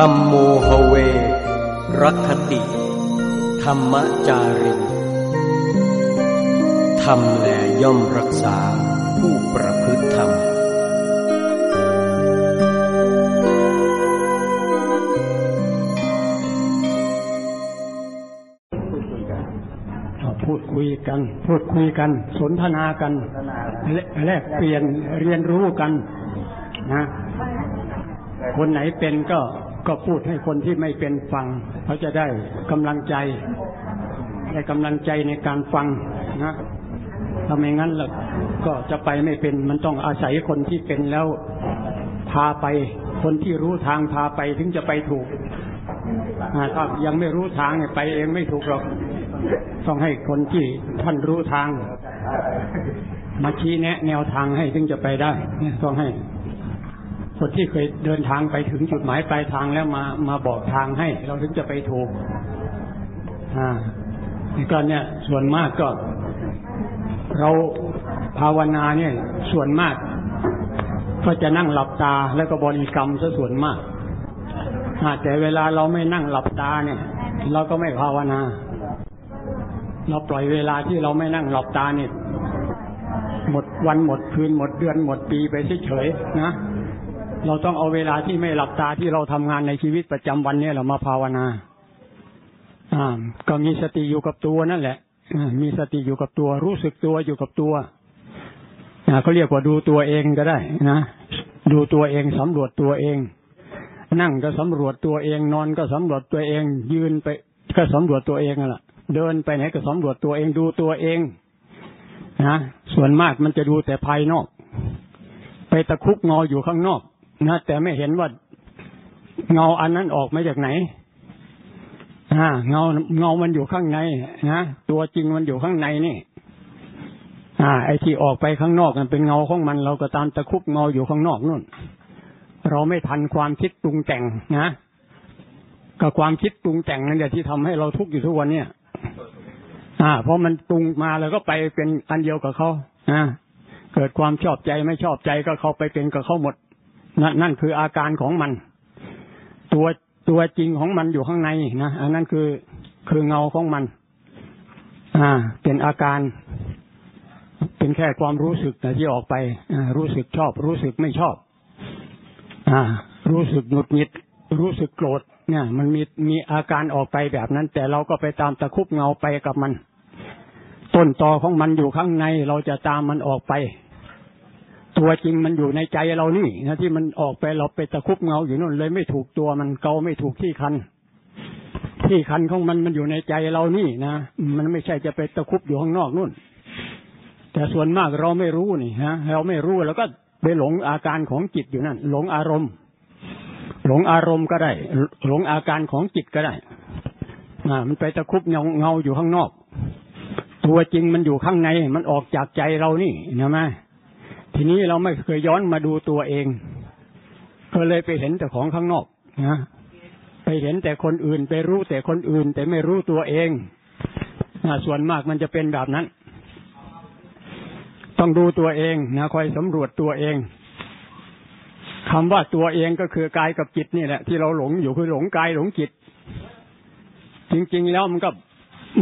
ธรรมโมหเว รักขติ ธรรมจารินธรรมแลย่อมรักษาผู้ประพฤติธรรมพูดคุยกัน พูดคุยกัน สนทนากัน แลแลกเปลี่ยนเรียนรู้กัน นะ คนไหนเป็นก็ ก็พูดให้คนที่ไม่เป็นฟัง เขาจะได้กำลังใจ ได้กำลังใจในการฟังนะถ้าไม่งั้นล่ะก็จะไปไม่เป็น มันต้องอาศัยคนที่เป็นแล้วพาไป คนที่รู้ทางพาไปถึงจะไปถูกถ้ายังไม่รู้ทางเนี่ยไปเองไม่ถูกหรอก ต้องให้คนที่ท่านรู้ทาง มาชี้แนะ แนวทางให้ถึงจะไปได้เนี่ยต้องให้ คนที่เคยเดินทางไปถึงจุดหมายปลายทางแล้วมามาบอกทางให้ เราถึงจะไปถูก อ่านี่ก็เนี่ยส่วนมากก็ เราภาวนาเนี่ย ส่วนมาก ก็จะนั่งหลับตาแล้วก็บริกรรมซะส่วนมากอ่าแต่เวลาเราไม่นั่งหลับตาเนี่ย เราก็ไม่ภาวนา เราปล่อยเวลาที่เราไม่นั่งหลับตาเนี่ย หมดวันหมดคืนหมดเดือนหมดปีไปเฉยๆนะ เราต้องเอาเวลาที่ไม่หลับตาที่เราทำงานในชีวิตประจำวันเนี่ยเรามาภาวนา อ่า ก็มีสติอยู่กับตัวนั่นแหละมีสติอยู่กับตัว รู้สึกตัวอยู่กับตัวอ่าเขาเรียกว่าดูตัวเองก็ได้นะดูตัวเองสำรวจตัวเอง นั่งก็สำรวจตัวเอง นอนก็สำรวจตัวเอง ยืนไป ก็สำรวจตัวเองน่ะ เดินไปไหนก็สำรวจตัวเองดูตัวเองนะส่วนมากมันจะดูแต่ภายนอก ไปตะคุบงออยู่ข้างนอก นะแต่ไม่เห็นว่าเงาอันนั้นออกมาจากไหนอ่าเงาเงามันอยู่ข้างในนะตัวจริงมันอยู่ข้างในนี่ อ่า ไอ้ที่ออกไปข้างนอกมันเป็นเงาของมันเราก็ตามตะคุบเงาอยู่ข้างนอกนู่น เราไม่ทันความคิดปรุงแต่งนะก็ความคิดปรุงแต่งนั่นแหละที่ทำให้เราทุกข์อยู่ทุกวันเนี่ยอ่า เพราะมันปรุงมาแล้วก็ไปเป็นอันเดียวกับเขาอ่าเกิดความชอบใจไม่ชอบใจก็เขาไปเป็นกับเขาหมด นั่นนั่นคืออาการของมัน ตัวตัวจริงของมันอยู่ข้างในนะอันนั้นคือคือเงาของมัน อ่า เป็นอาการ เป็นแค่ความรู้สึกนะที่ออกไปอรู้สึกชอบ รู้สึกไม่ชอบ อ่า รู้สึกหงุดหงิด รู้สึกโกรธเนี่ย มันมีมีอาการออกไปแบบนั้น แต่เราก็ไปตามตะคุบเงาไปกับมัน ต้นตอของมันอยู่ข้างใน เราจะตามมันออกไป ตัวจริงมันอยู่ในใจเรานี่นะที่มันออกไปเราไปตะคุบเงาอยู่นู่นเลยไม่ถูกตัวมันเกาไม่ถูกที่คัน ที่คันของมันมันอยู่ในใจเรานี่นะมันไม่ใช่จะไปตะคุบอยู่ข้างนอกนู่น แต่ส่วนมากเราไม่รู้นี่ฮะเราไม่รู้แล้วก็ไปหลงอาการของจิตอยู่นั่นหลงอารมณ์ หลงอารมณ์ก็ได้ หลงอาการของจิตก็ได้อ่ามันไปตะคุบเงาเงาอยู่ข้างนอก ตัวจริงมันอยู่ข้างในมันออกจากใจเรานี่เห็นไหม ทีนี้เราไม่เคยย้อนมาดูตัวเอง ก็เลยไปเห็นแต่ของข้างนอกนะไปเห็นแต่คนอื่น ไปรู้แต่คนอื่น แต่ไม่รู้ตัวเองส่วนมากมันจะเป็นแบบนั้น ต้องดูตัวเองนะคอยสำรวจตัวเองคำว่าตัวเองก็คือกายกับจิตนี่แหละที่เราหลงอยู่คือหลงกายหลงจิต จริง ๆ แล้วมันก็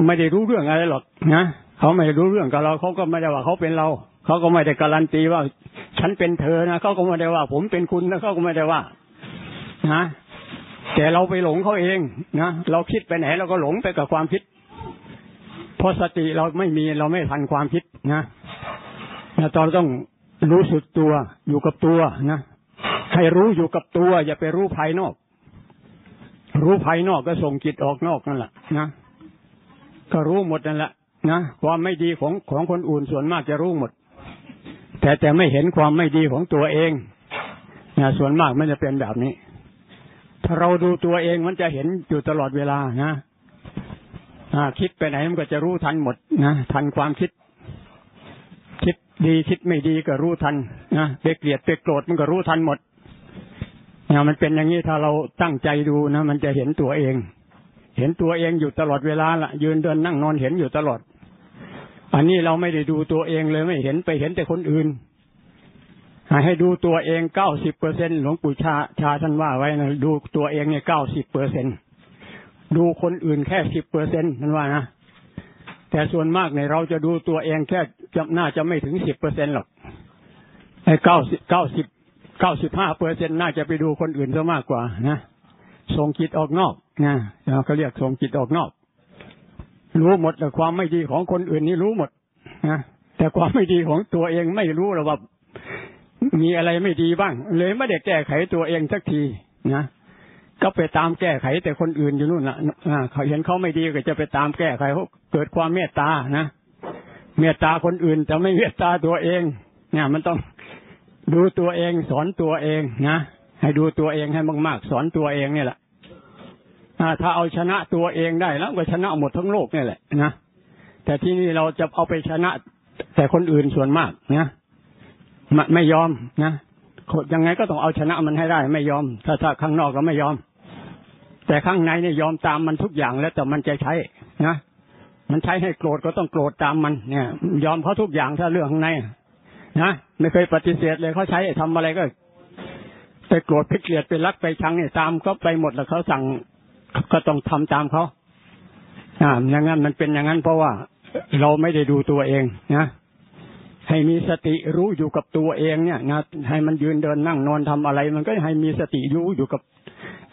ไม่ได้รู้เรื่องอะไรหรอกนะเขาไม่รู้เรื่องกับเราเขาก็ไม่ได้ว่าเขาเป็นเรา เขาก็ไม่ได้การันตีว่า ฉันเป็นเธอนะเขาก็ไม่ได้ว่า ผมเป็นคุณนะเขาก็ไม่ได้ว่านะแต่เราไปหลงเขาเองนะเราคิดไปไหนเราก็หลงไปกับความคิดเพราะสติเราไม่มีเราไม่ทันความคิดนะนะตอนต้องรู้สึกตัวอยู่กับตัวนะให้รู้อยู่กับตัว อย่าไปรู้ภายนอก รู้ภายนอกก็ส่งจิตออกนอกนั่นแหละนะก็รู้หมดนั่นแหละนะความไม่ดีของของคนอื่นส่วนมากจะรู้หมด แต่แต่ไม่เห็นความไม่ดีของตัวเองนะส่วนมากมันจะเป็นแบบนี้ ถ้าเราดูตัวเองมันจะเห็นอยู่ตลอดเวลานะคิดไปไหนมันก็จะรู้ทันหมดนะทันความคิด คิดดีคิดไม่ดีก็รู้ทันนะไปเกลียดไปโกรธมันก็รู้ทันหมดนะมันเป็นอย่างนี้ถ้าเราตั้งใจดูนะมันจะเห็นตัวเอง เห็นตัวเองอยู่ตลอดเวลาละยืนเดินนั่งนอนเห็นอยู่ตลอด อันนี้เราไม่ได้ดูตัวเองเลยไม่เห็นไปเห็นแต่คนอื่นให้ดูตัวเองเก้าสิบเปอร์เซ็นหลวงปู่ชาชาท่านว่าไว้นะดูตัวเองเนี่ยเก้าสิบเปอร์เซ็นดูคนอื่นแค่สิบเปอร์เซ็นท่านว่านะแต่ส่วนมากเนี่ยเราจะดูตัวเองแค่จะน่าจะไม่ถึงสิบเปอร์เซ็นหรอกไอ้เก้าสิบเก้าสิบเก้าสิบห้าเปอร์เซ็นน่าจะไปดูคนอื่นซะมากกว่านะส่งจิตออกนอกนะเราก็เรียกส่งจิตออกนอก รู้หมดแต่ความไม่ดีของคนอื่นนี่รู้หมดนะแต่ความไม่ดีของตัวเองไม่รู้หรอกว่ามีอะไรไม่ดีบ้าง เลยไม่ได้แก้ไขตัวเองสักทีนะก็ไปตามแก้ไขแต่คนอื่นอยู่นู่นนะอ่าเขาเห็นเขาไม่ดีก็จะไปตามแก้ไขเขาเกิดความเมตตานะเมตตาคนอื่นแต่ไม่เมตตาตัวเอง เนี่ย มันต้องดูตัวเองสอนตัวเองนะให้ดูตัวเองให้มาก ๆ สอนตัวเองเนี่ยแหละ ถ้าเอาชนะตัวเองได้แล้วก็ชนะหมดทั้งโลกนี่แหละนะแต่ที่นี่เราจะเอาไปชนะ แต่คนอื่นส่วนมากนะไม่ไม่ยอมนะยังไงก็ต้องเอาชนะมันให้ได้ ไม่ยอม ถ้าถ้าข้างนอกก็ไม่ยอม แต่ข้างในเนี่ยยอมตามมันทุกอย่างแล้วแต่มันจะใช้นะมันใช้ให้โกรธก็ต้องโกรธตามมันเนี่ย ยอมเขาทุกอย่างถ้าเรื่องข้างในนะไม่เคยปฏิเสธเลยเขาใช้ทำอะไรก็ไปโกรธไปเกลียดไปรักไปชังเนี่ยตามก็ไปหมดแล้วเขาสั่ง ก็ต้องทำตามเขาอ่าอย่างนั้นมันเป็นอย่างนั้นเพราะว่าเราไม่ได้ดูตัวเองนะให้มีสติรู้อยู่กับตัวเองเนี่ยนะให้มันยืนเดินนั่งนอนทำอะไร มันก็ให้มีสติรู้อยู่กับ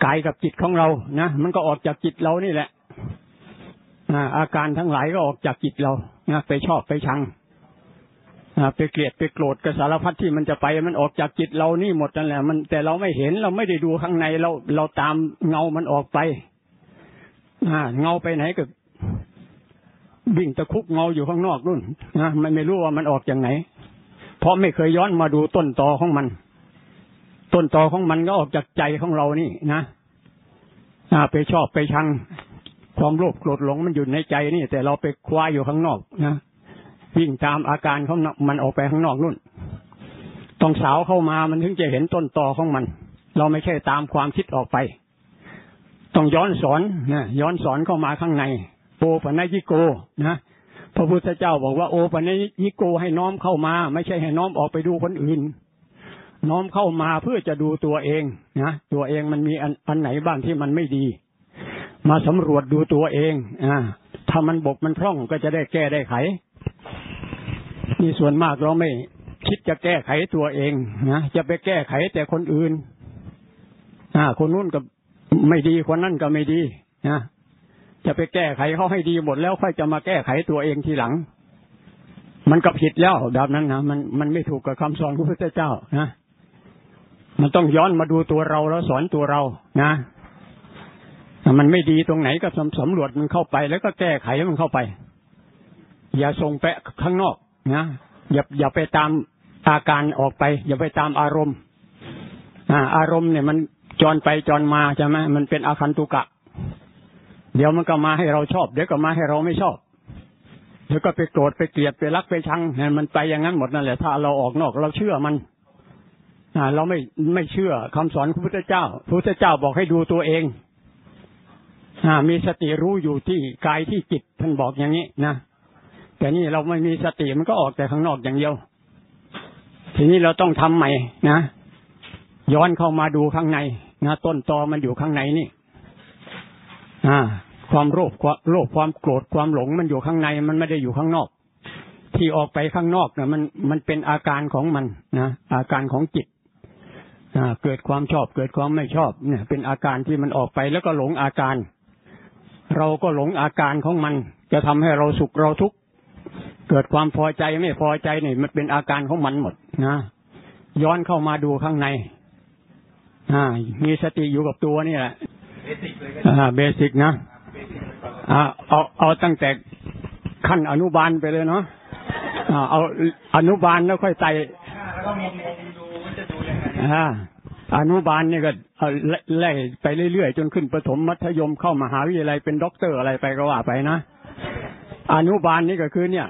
กายกับจิตของเรานะมันก็ออกจากจิตเรานี่แหละอาการทั้งหลายก็ออกจากจิตเรานะไปชอบไปชังไปเกลียดไปโกรธกระสารพัดที่มันจะไป มันออกจากจิตเรานี่หมดนั่นแหละ มันแต่เราไม่เห็นเราไม่ได้ดูข้างในเราเราตามเงามันออกไป เงาไปไหนก็วิ่งตะคุบเงาอยู่ข้างนอกนู่นนะไม่ไม่รู้ว่ามันออกอย่างไหน เพราะไม่เคยย้อนมาดูต้นตอของมัน ต้นตอของมันก็ออกจากใจของเรานี่นะไปชอบไปชังความโลภโกรธหลงมันอยู่ในใจนี่ แต่เราไปคว้าอยู่ข้างนอกนะวิ่งตามอาการของมันออกไปข้างนอกนู่นต้องสาวเข้ามามันถึงจะเห็นต้นตอของมัน เราไม่ใช่ตามความคิดออกไป ต้องย้อนสอนนะย้อนสอนเข้ามาข้างใน โอปนัยิโกนะพระพุทธเจ้าบอกว่าโอปนัยิโกให้น้อมเข้ามา ไม่ใช่ให้น้อมออกไปดูคนอื่น น้อมเข้ามาเพื่อจะดูตัวเองนะตัวเองมันมีอันอันไหนบ้างที่มันไม่ดี มาสำรวจดูตัวเองอ่าถ้ามันบกมันพร่องก็จะได้แก้ได้ไขมีส่วนมากเราไม่คิดจะแก้ไขตัวเองนะจะไปแก้ไขแต่คนอื่น อ่า คนนู้นก็ ไม่ดีคนนั้นก็ไม่ดีนะจะไปแก้ไขเขาให้ดีหมดแล้วค่อยจะมาแก้ไขตัวเองทีหลัง มันก็ผิดแล้วแบบนั้นนะมันมันไม่ถูกกับคำสอนของพระพุทธเจ้านะมันต้องย้อนมาดูตัวเราแล้วสอนตัวเรานะมันไม่ดีตรงไหนก็สำรวจมันเข้าไป แล้วก็แก้ไขมันเข้าไป อย่าส่งไปะข้างนอกนะอย่าอย่าไปตามอาการออกไป อย่าไปตามอารมณ์อ่าอารมณ์เนี่ยมัน จรไปจรมาใช่ไหมมันเป็นอาคันตุกะ เดี๋ยวมันก็มาให้เราชอบ เดี๋ยวก็มาให้เราไม่ชอบ เดี๋ยวก็ไปโกรธไปเกลียดไปรักไปชังเนี่ยมันไปอย่างนั้นหมดนั่นแหละถ้าเราออกนอกเราเชื่อมันเราไม่ไม่เชื่อคำสอนพระพุทธเจ้าพระพุทธเจ้าบอกให้ดูตัวเองอมีสติรู้อยู่ที่กายที่จิตท่านบอกอย่างนี้นะแต่นี่เราไม่มีสติมันก็ออกแต่ข้างนอกอย่างเดียว ทีนี้เราต้องทำใหม่นะย้อนเข้ามาดูข้างใน นะต้นตอมันอยู่ข้างในนี่ อ่า ความโลภความโลภความโกรธความหลงมันอยู่ข้างในมันไม่ได้อยู่ข้างนอก ที่ออกไปข้างนอกเนะมันมันเป็นอาการของมันนะอาการของจิตอ่าเกิดความชอบเกิดความไม่ชอบเนี่ย เป็นอาการที่มันออกไปแล้วก็หลงอาการ เราก็หลงอาการของมัน จะทำให้เราสุขเราทุกข์เกิดความพอใจไม่พอใจเนี่ยมันเป็นอาการของมันหมดนะย้อนเข้ามาดูข้างใน อ่า มีสติอยู่กับตัวนี่แหละอ่าเบสิกนะอ่าเอาเอาตั้งแต่ขั้นอนุบาลไปเลยเนาะอ่าเอาอนุบาลแล้วค่อยไต่อ่าอนุบาลเนี่ยก็ไล่ไปเรื่อยๆจนขึ้นประถมมัธยมเข้ามหาวิทยาลัยเป็นด็อกเตอร์อะไรไปก็ว่าไปนะอนุบาลนี่ก็คือเนี่ย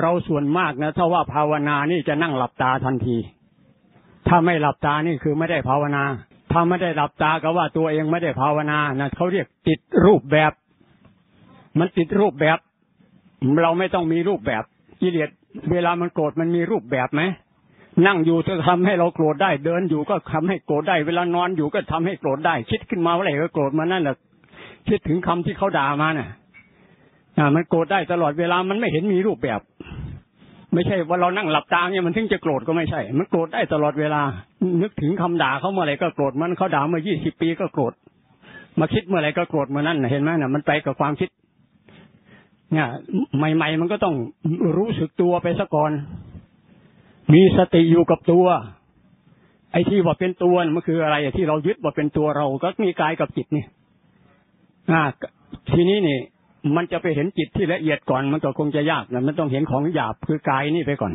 เราส่วนมากนะถ้าว่าภาวนานี่จะนั่งหลับตาทันที ถ้าไม่หลับตานี่คือไม่ได้ภาวนา ถ้าไม่ได้หลับตาก็ว่าตัวเองไม่ได้ภาวนานะเขาเรียกติดรูปแบบ มันติดรูปแบบ เราไม่ต้องมีรูปแบบกิเลสเวลามันโกรธมันมีรูปแบบไหมนั่งอยู่จะทำให้เราโกรธได้ เดินอยู่ก็ทำให้โกรธได้ เวลานอนอยู่ก็ทำให้โกรธได้ คิดขึ้นมาเมื่อไหร่ก็โกรธมานั่นแหละคิดถึงคำที่เขาด่ามาน่ะอ่ามันโกรธได้ตลอดเวลามันไม่เห็นมีรูปแบบ ไม่ใช่ว่าเรานั่งหลับตาเนี่ยมันถึงจะโกรธก็ไม่ใช่ มันโกรธได้ตลอดเวลา นึกถึงคำด่าเขาเมื่อไหร่ก็โกรธมันเขาด่าเมื่อยี่สิบปีก็โกรธ มาคิดเมื่อไหร่ก็โกรธเมื่อนั้นเห็นไหมน่ะมันไปกับความคิด เนี่ย ใหม่ ๆ มันก็ต้องรู้สึกตัวไปซะก่อน มีสติอยู่กับตัว ไอ้ที่ว่าเป็นตัวมันคืออะไรที่เรายึดว่าเป็นตัวเราก็มีกายกับจิตนี่อ่าทีนี้นี่ มันจะไปเห็นจิตที่ละเอียดก่อนมันก็คงจะยากนะมันต้องเห็นของหยาบคือกายนี่ไปก่อน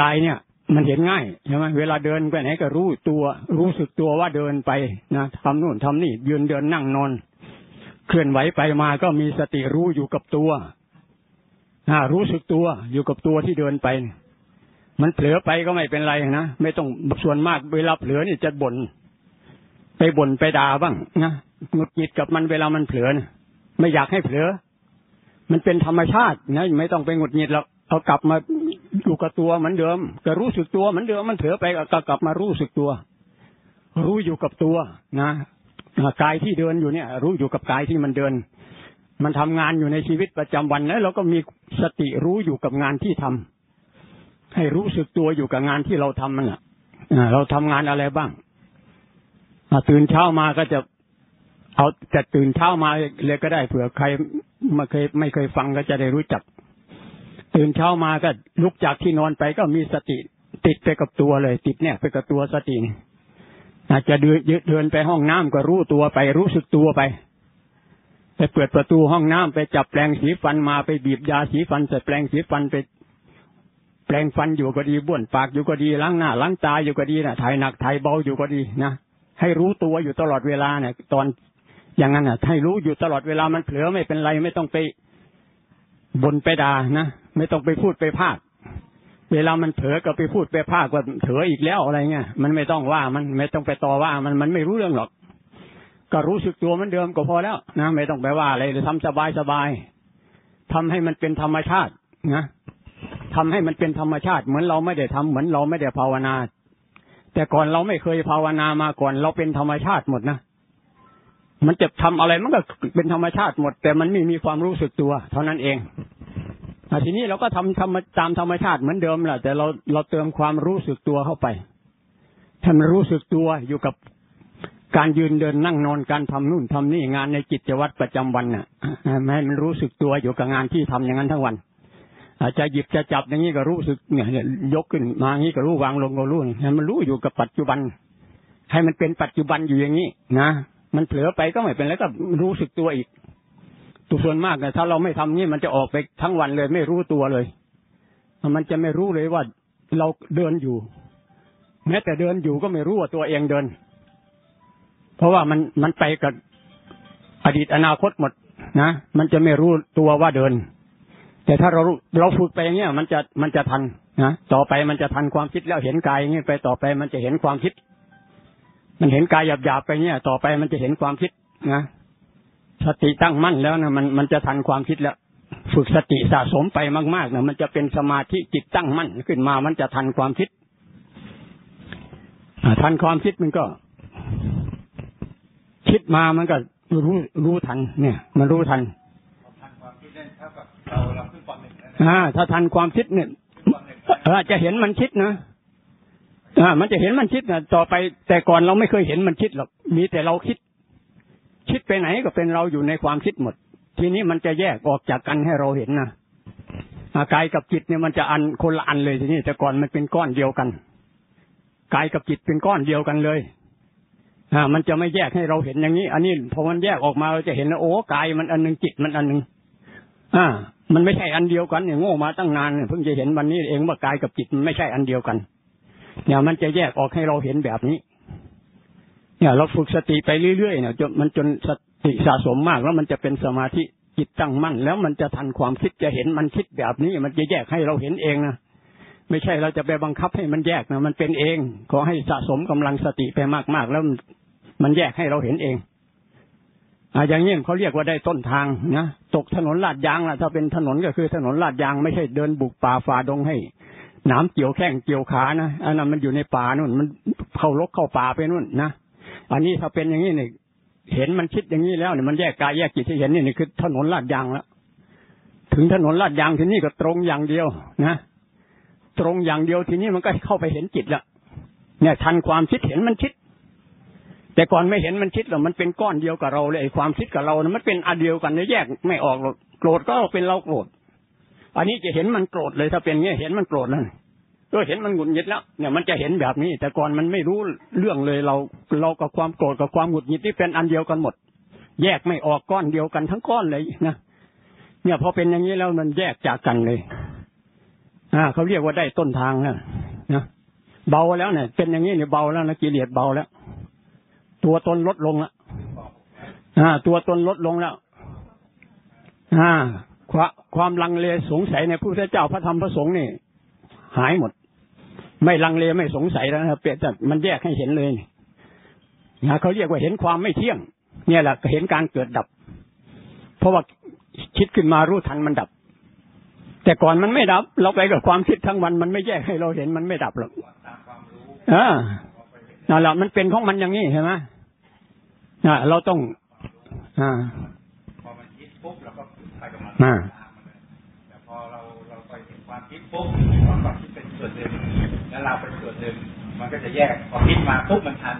กายเนี่ย มันเห็นง่ายใช่ไหมเวลาเดินไปไหนก็รู้ตัวรู้สึกตัวว่าเดินไปนะทำนู่นทำนี่ ยืนเดินนั่งนอน เคลื่อนไหวไปมาก็มีสติรู้อยู่กับตัวอ่ารู้สึกตัวอยู่กับตัวที่เดินไป มันเผลอไปก็ไม่เป็นไรนะไม่ต้องส่วนมากเวลาเผลอนี่จะบน่นไปบ่นไปด่าบ้างนะหงุดหงิดกับมันเวลามันเผลอนะ ไม่อยากให้เผลอ มันเป็นธรรมชาตินะไม่ต้องไปหงุดหงิดแล้วเอากลับมาอยู่กับตัวเหมือนเดิม ก็รู้สึกตัวเหมือนเดิมมันเผลอไปก็กลับมารู้สึกตัว รู้อยู่กับตัวนะกายที่เดินอยู่เนี่ย รู้อยู่กับกายที่มันเดิน มันทำงานอยู่ในชีวิตประจำวันแล้วเราก็มีสติรู้อยู่กับงานที่ทำให้รู้สึกตัวอยู่กับงานที่เราทำมันอะเราทำงานอะไรบ้างตื่นเช้ามาก็จะ เอาจะตื่นเช้ามาเลยก็ได้เผื่อใครมาเคยไม่เคยฟังก็จะได้รู้จัก ตื่นเช้ามาก็ลุกจากที่นอนไปก็มีสติ ติดไปกับตัวเลย ติดเนี่ยไปกับตัวสติอาจจะเดินเดินไปห้องน้ำก็รู้ตัวไป รู้สึกตัวไปไปเปิดประตูห้องน้ำไปจับแปลงสีฟันมาไปบีบยาสีฟันใส่แปลงสีฟันไป แปลงฟันอยู่ก็ดีบ้วนปากอยู่ก็ดีล้างหน้าล้างตาอยู่ก็ดีนะถ่ายหนักถ่ายเบาอยู่ก็ดีนะให้รู้ตัวอยู่ตลอดเวลาเนี่ยตอน อย่างนั้นอะให้รู้อยู่ตลอดเวลามันเผลอไม่เป็นไร ไม่ต้องไปบ่นไปด่านะไม่ต้องไปพูดไปพากเวลามันเผลอก็ไปพูดไปพากว่าเถออีกแล้วอะไรเงี้ยมันไม่ต้องว่ามันไม่ต้องไปต่อว่ามันมันไม่รู้เรื่องหรอก ก็รู้สึกตัวมันเดิมก็พอแล้วนะไม่ต้องไปว่าอะไรเลยทำสบายสบายทำให้มันเป็นธรรมชาตินะทำให้มันเป็นธรรมชาติ เหมือนเราไม่ได้ทำเหมือนเราไม่ได้ภาวนา แต่ก่อนเราไม่เคยภาวนามาก่อน เราเป็นธรรมชาติหมดนะ มันจะทำอะไรมันก็เป็นธรรมชาติหมด แต่มันไม่มีความรู้สึกตัว เท่านั้นเองทีนี้เราก็ทำทำตามธรรมชาติเหมือนเดิมแหละแต่เราเราเติมความรู้สึกตัวเข้าไปถ้านรู้สึกตัวอยู่กับการยืนเดินนั่งนอนการทำนู่นทำนี่งานในกิจวัตรประจำวันน่ะให้มันรู้สึกตัวอยู่กับงานที่ทำอย่างนั้นทั้งวัน อาจจะหยิบจะจับอย่างนี้ก็รู้สึกเนี่ยยกขึ้นมาอย่างนี้ก็รู้วางลงก็รู้ให้มันรู้อยู่กับปัจจุบัน ให้มันเป็นปัจจุบันอยู่อย่างนี้นะ มันเผลอไปก็ไม่เป็นแล้วก็รู้สึกตัวอีกตัวส่วนมากเนะถ้าเราไม่ทำนี่มันจะออกไปทั้งวันเลย ไม่รู้ตัวเลย มันจะไม่รู้เลยว่าเราเดินอยู่ แม้แต่เดินอยู่ก็ไม่รู้ว่าตัวเองเดิน เพราะว่ามันมันไปกับอดีตอนาคตหมดนะมันจะไม่รู้ตัวว่าเดิน แต่ถ้าเราเราฝึกไปอย่างเงี้ยมันจะมันจะทันนะต่อไปมันจะทันความคิดแล้วเห็นกายอย่างเงี้ยไปต่อไปมันจะเห็นความคิด มันเห็นกายหยาบๆไปเงี้ยต่อไปมันจะเห็นความคิดนะสติตั้งมั่นแล้วนะมันมันจะทันความคิดแล้ว ฝึกสติสะสมไปมากๆนะมันจะเป็นสมาธิจิตตั้งมั่นขึ้นมา มันจะทันความคิดทันความคิดมันก็ คิดมามันก็รู้รู้ทัน เนี่ย มันรู้ทันอ่าถ้าทันความคิดเนี่ยจะเห็นมันคิดนะ อ่ามันจะเห็นมันคิดนะต่อไปแต่ก่อนเราไม่เคยเห็นมันคิดหรอกมีแต่เราคิด คิดไปไหนก็เป็นเราอยู่ในความคิดหมด ทีนี้มันจะแยกออกจากกันให้เราเห็นนะกายกับจิตเนี่ยมันจะอันคนละอันเลยทีนี้แต่ก่อนมันเป็นก้อนเดียวกันกายกับจิตเป็นก้อนเดียวกันเลยอ่ามันจะไม่แยกให้เราเห็นอย่างนี้ อันนี้พอมันแยกออกมาเราจะเห็นโอ้กายมันอันหนึ่งจิตมันอันหนึ่งอ่า มันไม่ใช่อันเดียวกันเนี่ยโง่มาตั้งนานเพิ่งจะเห็นวันนี้เองว่ากายกับจิตมันไม่ใช่อันเดียวกัน เนี่ยมันจะแยกออกให้เราเห็นแบบนี้ เนี่ยเราฝึกสติไปเรื่อยๆเนี่ยจนมันจนสติสะสมมากแล้วมันจะเป็นสมาธิจิตตั้งมั่น แล้วมันจะทันความคิดจะเห็นมันคิดแบบนี้ มันจะแยกให้เราเห็นเองนะไม่ใช่เราจะไปบังคับให้มันแยกนะมันเป็นเองขอให้สะสมกำลังสติไปมากๆ แล้วมันแยกให้เราเห็นเองอ่าอย่างนี้เขาเรียกว่าได้ต้นทางนะตกถนนลาดยางล่ะ ถ้าเป็นถนนก็คือถนนลาดยางไม่ใช่เดินบุกป่าฝ่าดงให้ หนามเกี่ยวแข้งเกี่ยวขานะอันนั้นมันอยู่ในป่านู่นมันเข้าลกเข้าป่าไปนู่นนะอันนี้ถ้าเป็นอย่างนี้เนี่ยเห็นมันคิดอย่างนี้แล้วเนี่ยมันแยกกายแยกจิตที่เห็นนี่นี่คือถนนลาดยางแล้วถึงถนนลาดยางที่นี้ก็ตรงอย่างเดียวนะตรงอย่างเดียวทีนี้มันก็เข้าไปเห็นจิตละเนี่ย ทันความคิดเห็นมันคิด แต่ก่อนไม่เห็นมันคิดหรอกมันเป็นก้อนเดียวกับเราเลยไอ้ความคิดกับเรานะมันเป็นอันเดียวกันเนี่ยแยกไม่ออกหรอกโกรธก็เป็นเราโกรธ อันนี้จะเห็นมันโกรธเลยถ้าเป็นเงี้ยเห็นมันโกรธแล้วก็เห็นมันหงุดหงิดแล้วเนี่ยมันจะเห็นแบบนี้ แต่ก่อนมันไม่รู้เรื่องเลยเราเรากับความโกรธกับความหงุดหงิดที่เป็นอันเดียวกันหมด แยกไม่ออกก้อนเดียวกันทั้งก้อนเลยนะเนี่ยพอเป็นอย่างนี้แล้วมันแยกจากกันเลย อ่าเขาเรียกว่าได้ต้นทางแล้วนะเบาแล้วเนี่ย เป็นอย่างนี้เนี่ยเบาแล้วนะกิเลสเบาแล้ว ตัวตนลดลงแล้วอ่า ตัวตนลดลงแล้ว อ่า ความลังเลสงสัยในพระพุทธเจ้าพระธรรมพระสงฆ์นี่ หายหมด ไม่ลังเลไม่สงสัยแล้วนะเปลี่ยนแต่มันแยกให้เห็นเลยนะเขาเรียกว่าเห็นความไม่เที่ยง เนี่ยแหละเห็นการเกิดดับ เพราะว่าคิดขึ้นมารู้ทันมันดับ แต่ก่อนมันไม่ดับ เราไปกับความคิดทั้งวัน มันไม่แยกให้เราเห็นมันไม่ดับหรอกอ่านั่นแหละมันเป็นของมันอย่างนี้ใช่ไหมอ่าเราต้อง อ่า อ่าแต่พอเราเราไปถึงความคิดปุ๊บความความคิดเป็นส่วนหนึ่งแล้วเราเป็นส่วนหนึ่งมันก็จะแยกพอคิดมาปุ๊บมันทัน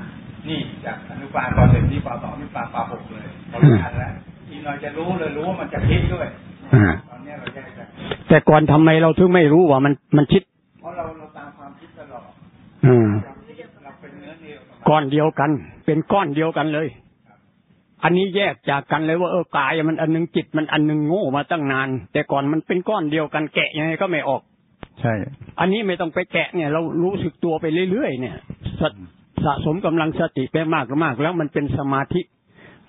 นี่จากอนุบาลปหนึ่งนี่ปสองนี่ปปหกเลยพอรู้ทันแล้วอีกหน่อยจะรู้เลยรู้ว่ามันจะคิดด้วยอ่าตอนเนี้ยเราแยกกันแต่ก่อนทำไมเราถึงไม่รู้ว่ามันมันคิดเพราะเราเราตามความคิดตลอดอืมเราเป็นเนื้อเดียวกับก้อนเดียวกัน เป็นก้อนเดียวกันเลย อันนี้แยกจากกันเลยว่าเออกายมันอันหนึงจิตมันอันหนึงโง่มาตั้งนาน แต่ก่อนมันเป็นก้อนเดียวกันแกะยังไงก็ไม่ออก ใช่ อันนี้ไม่ต้องไปแกะเนี่ย เรารู้สึกตัวไปเรื่อยๆเนี่ยสะสะสมกำลังสติไปมากมาก แล้วมันเป็นสมาธิ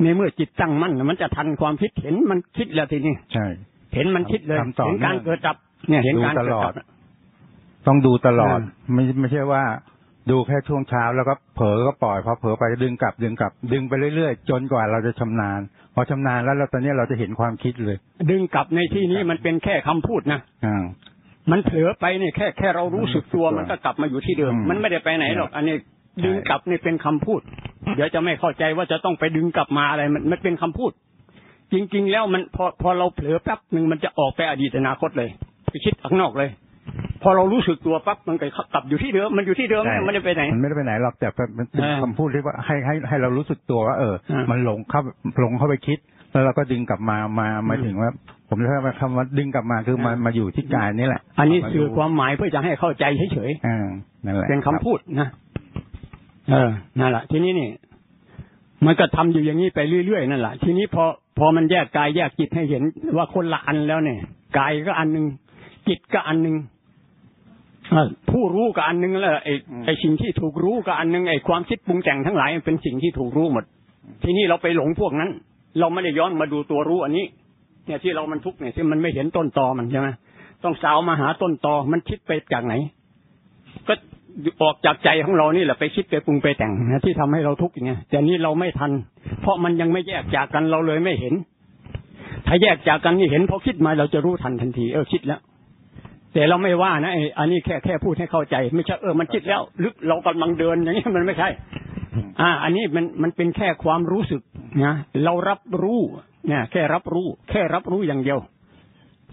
ในเมื่อจิตตั้งมั่นมันจะทันความคิดเห็นมันคิดแล้วทีนี้ใช่ เห็นมันคิดเลยทำต่อเห็นการเนื่องเกิดดับ เนี่ยเห็นการดูตเกิดลอดัดบต้องดูตลอดอ่าไม่ไม่ใช่ว่า ดูแค่ช่วงเช้าแล้วก็เผลอก็ปล่อยพอเผลอไปก็ดึงกลับดึงกลับ ดึงไปเรื่อยๆ จนกว่าเราจะชำนาญ พอชำนาญแล้วเราตอนนี้เราจะเห็นความคิดเลย ดึงกลับในที่นี้มันเป็นแค่คำพูดนะอ่ามันเผลอไปเนี่ยแค่แค่เรารู้สึกตัวรู้สึกตัวมันก็กลับมาอยู่ที่เดิมอืมมันไม่ได้ไปไหนหรอก อันนี้ดึงกลับนี่เป็นคำพูด เดี๋ยวจะไม่เข้าใจว่าจะต้องไปดึงกลับมาอะไรมันมันเป็นคำพูด จริง ๆ แล้วมันพอพอเราเผลอแป๊บหนึ่งมันจะออกไปอดีตอนาคตเลยไปคิดข้างนอกเลย พอเรารู้สึกตัวปั๊บมันก็กลับอยู่ที่เดิมมันอยู่ที่เดิมใช่มันไม่ได้ไปไหนมันไม่ได้ไปไหนหรอกแต่มันเป็นอ่าคำพูดที่ว่าให้ให้ให้เรารู้สึกตัวว่าเอออ่ามัมันหลงเข้าหลงเข้าไปคิด แล้วเราก็ดึงกลับมามามาถึงว่าผมเรียกว่าคำว่าดึงกลับมาคือมาอ่ามมาอยู่ที่กายนี่แหละ อันนี้มาดูสื่อความหมายเพื่อจะให้เข้าใจเฉยๆอ่านั่นแหละเป็นคำพูดนะเออนั่นแหละทีนี้นี่มันก็ทำอยู่อย่างนี้ไปเรื่อยๆนั่นแหละทีนี้พอพอมันแยกกายแยกจิตให้เห็นว่าคนละอันแล้วเนี่ยกายก็อันหนึ่งจิตก็อันหนึ่งอ่า ผู้รู้ก็อันหนึ่งแล้วไอ้ไอ้สิ่งที่ถูกรู้ก็อันหนึ่งไอ้ความคิดปรุงแต่งทั้งหลายมันเป็นสิ่งที่ถูกรู้หมด ทีนี้เราไปหลงพวกนั้น เราไม่ได้ย้อนมาดูตัวรู้อันนี้ เนี่ยที่เรามันทุกข์เนี่ยที่มันไม่เห็นต้นตอมันใช่ไหมต้องสาวมาหาต้นตอมันคิดไปจากไหน ก็ออกจากใจของเรานี่แหละไปคิดไปปรุงไปแต่งนะที่ทำให้เราทุกข์อย่างเงี้ยแต่นี่เราไม่ทัน เพราะมันยังไม่แยกจากกันเราเลยไม่เห็น ถ้าแยกจากกันนี่เห็นพอคิดมาเราจะรู้ทันทันที เออคิดแล้ว แต่เราไม่ว่านะไอ้อันนี้แค่แค่พูดให้เข้าใจ ไม่ใช่เออมันคิดแล้วลึกเรากำลังเดินอย่างนี้มันไม่ใช่ อ่า อันนี้มันมันเป็นแค่ความรู้สึกนะเรารับรู้เนี่ยแค่รับรู้ แค่รับรู้อย่างเดียว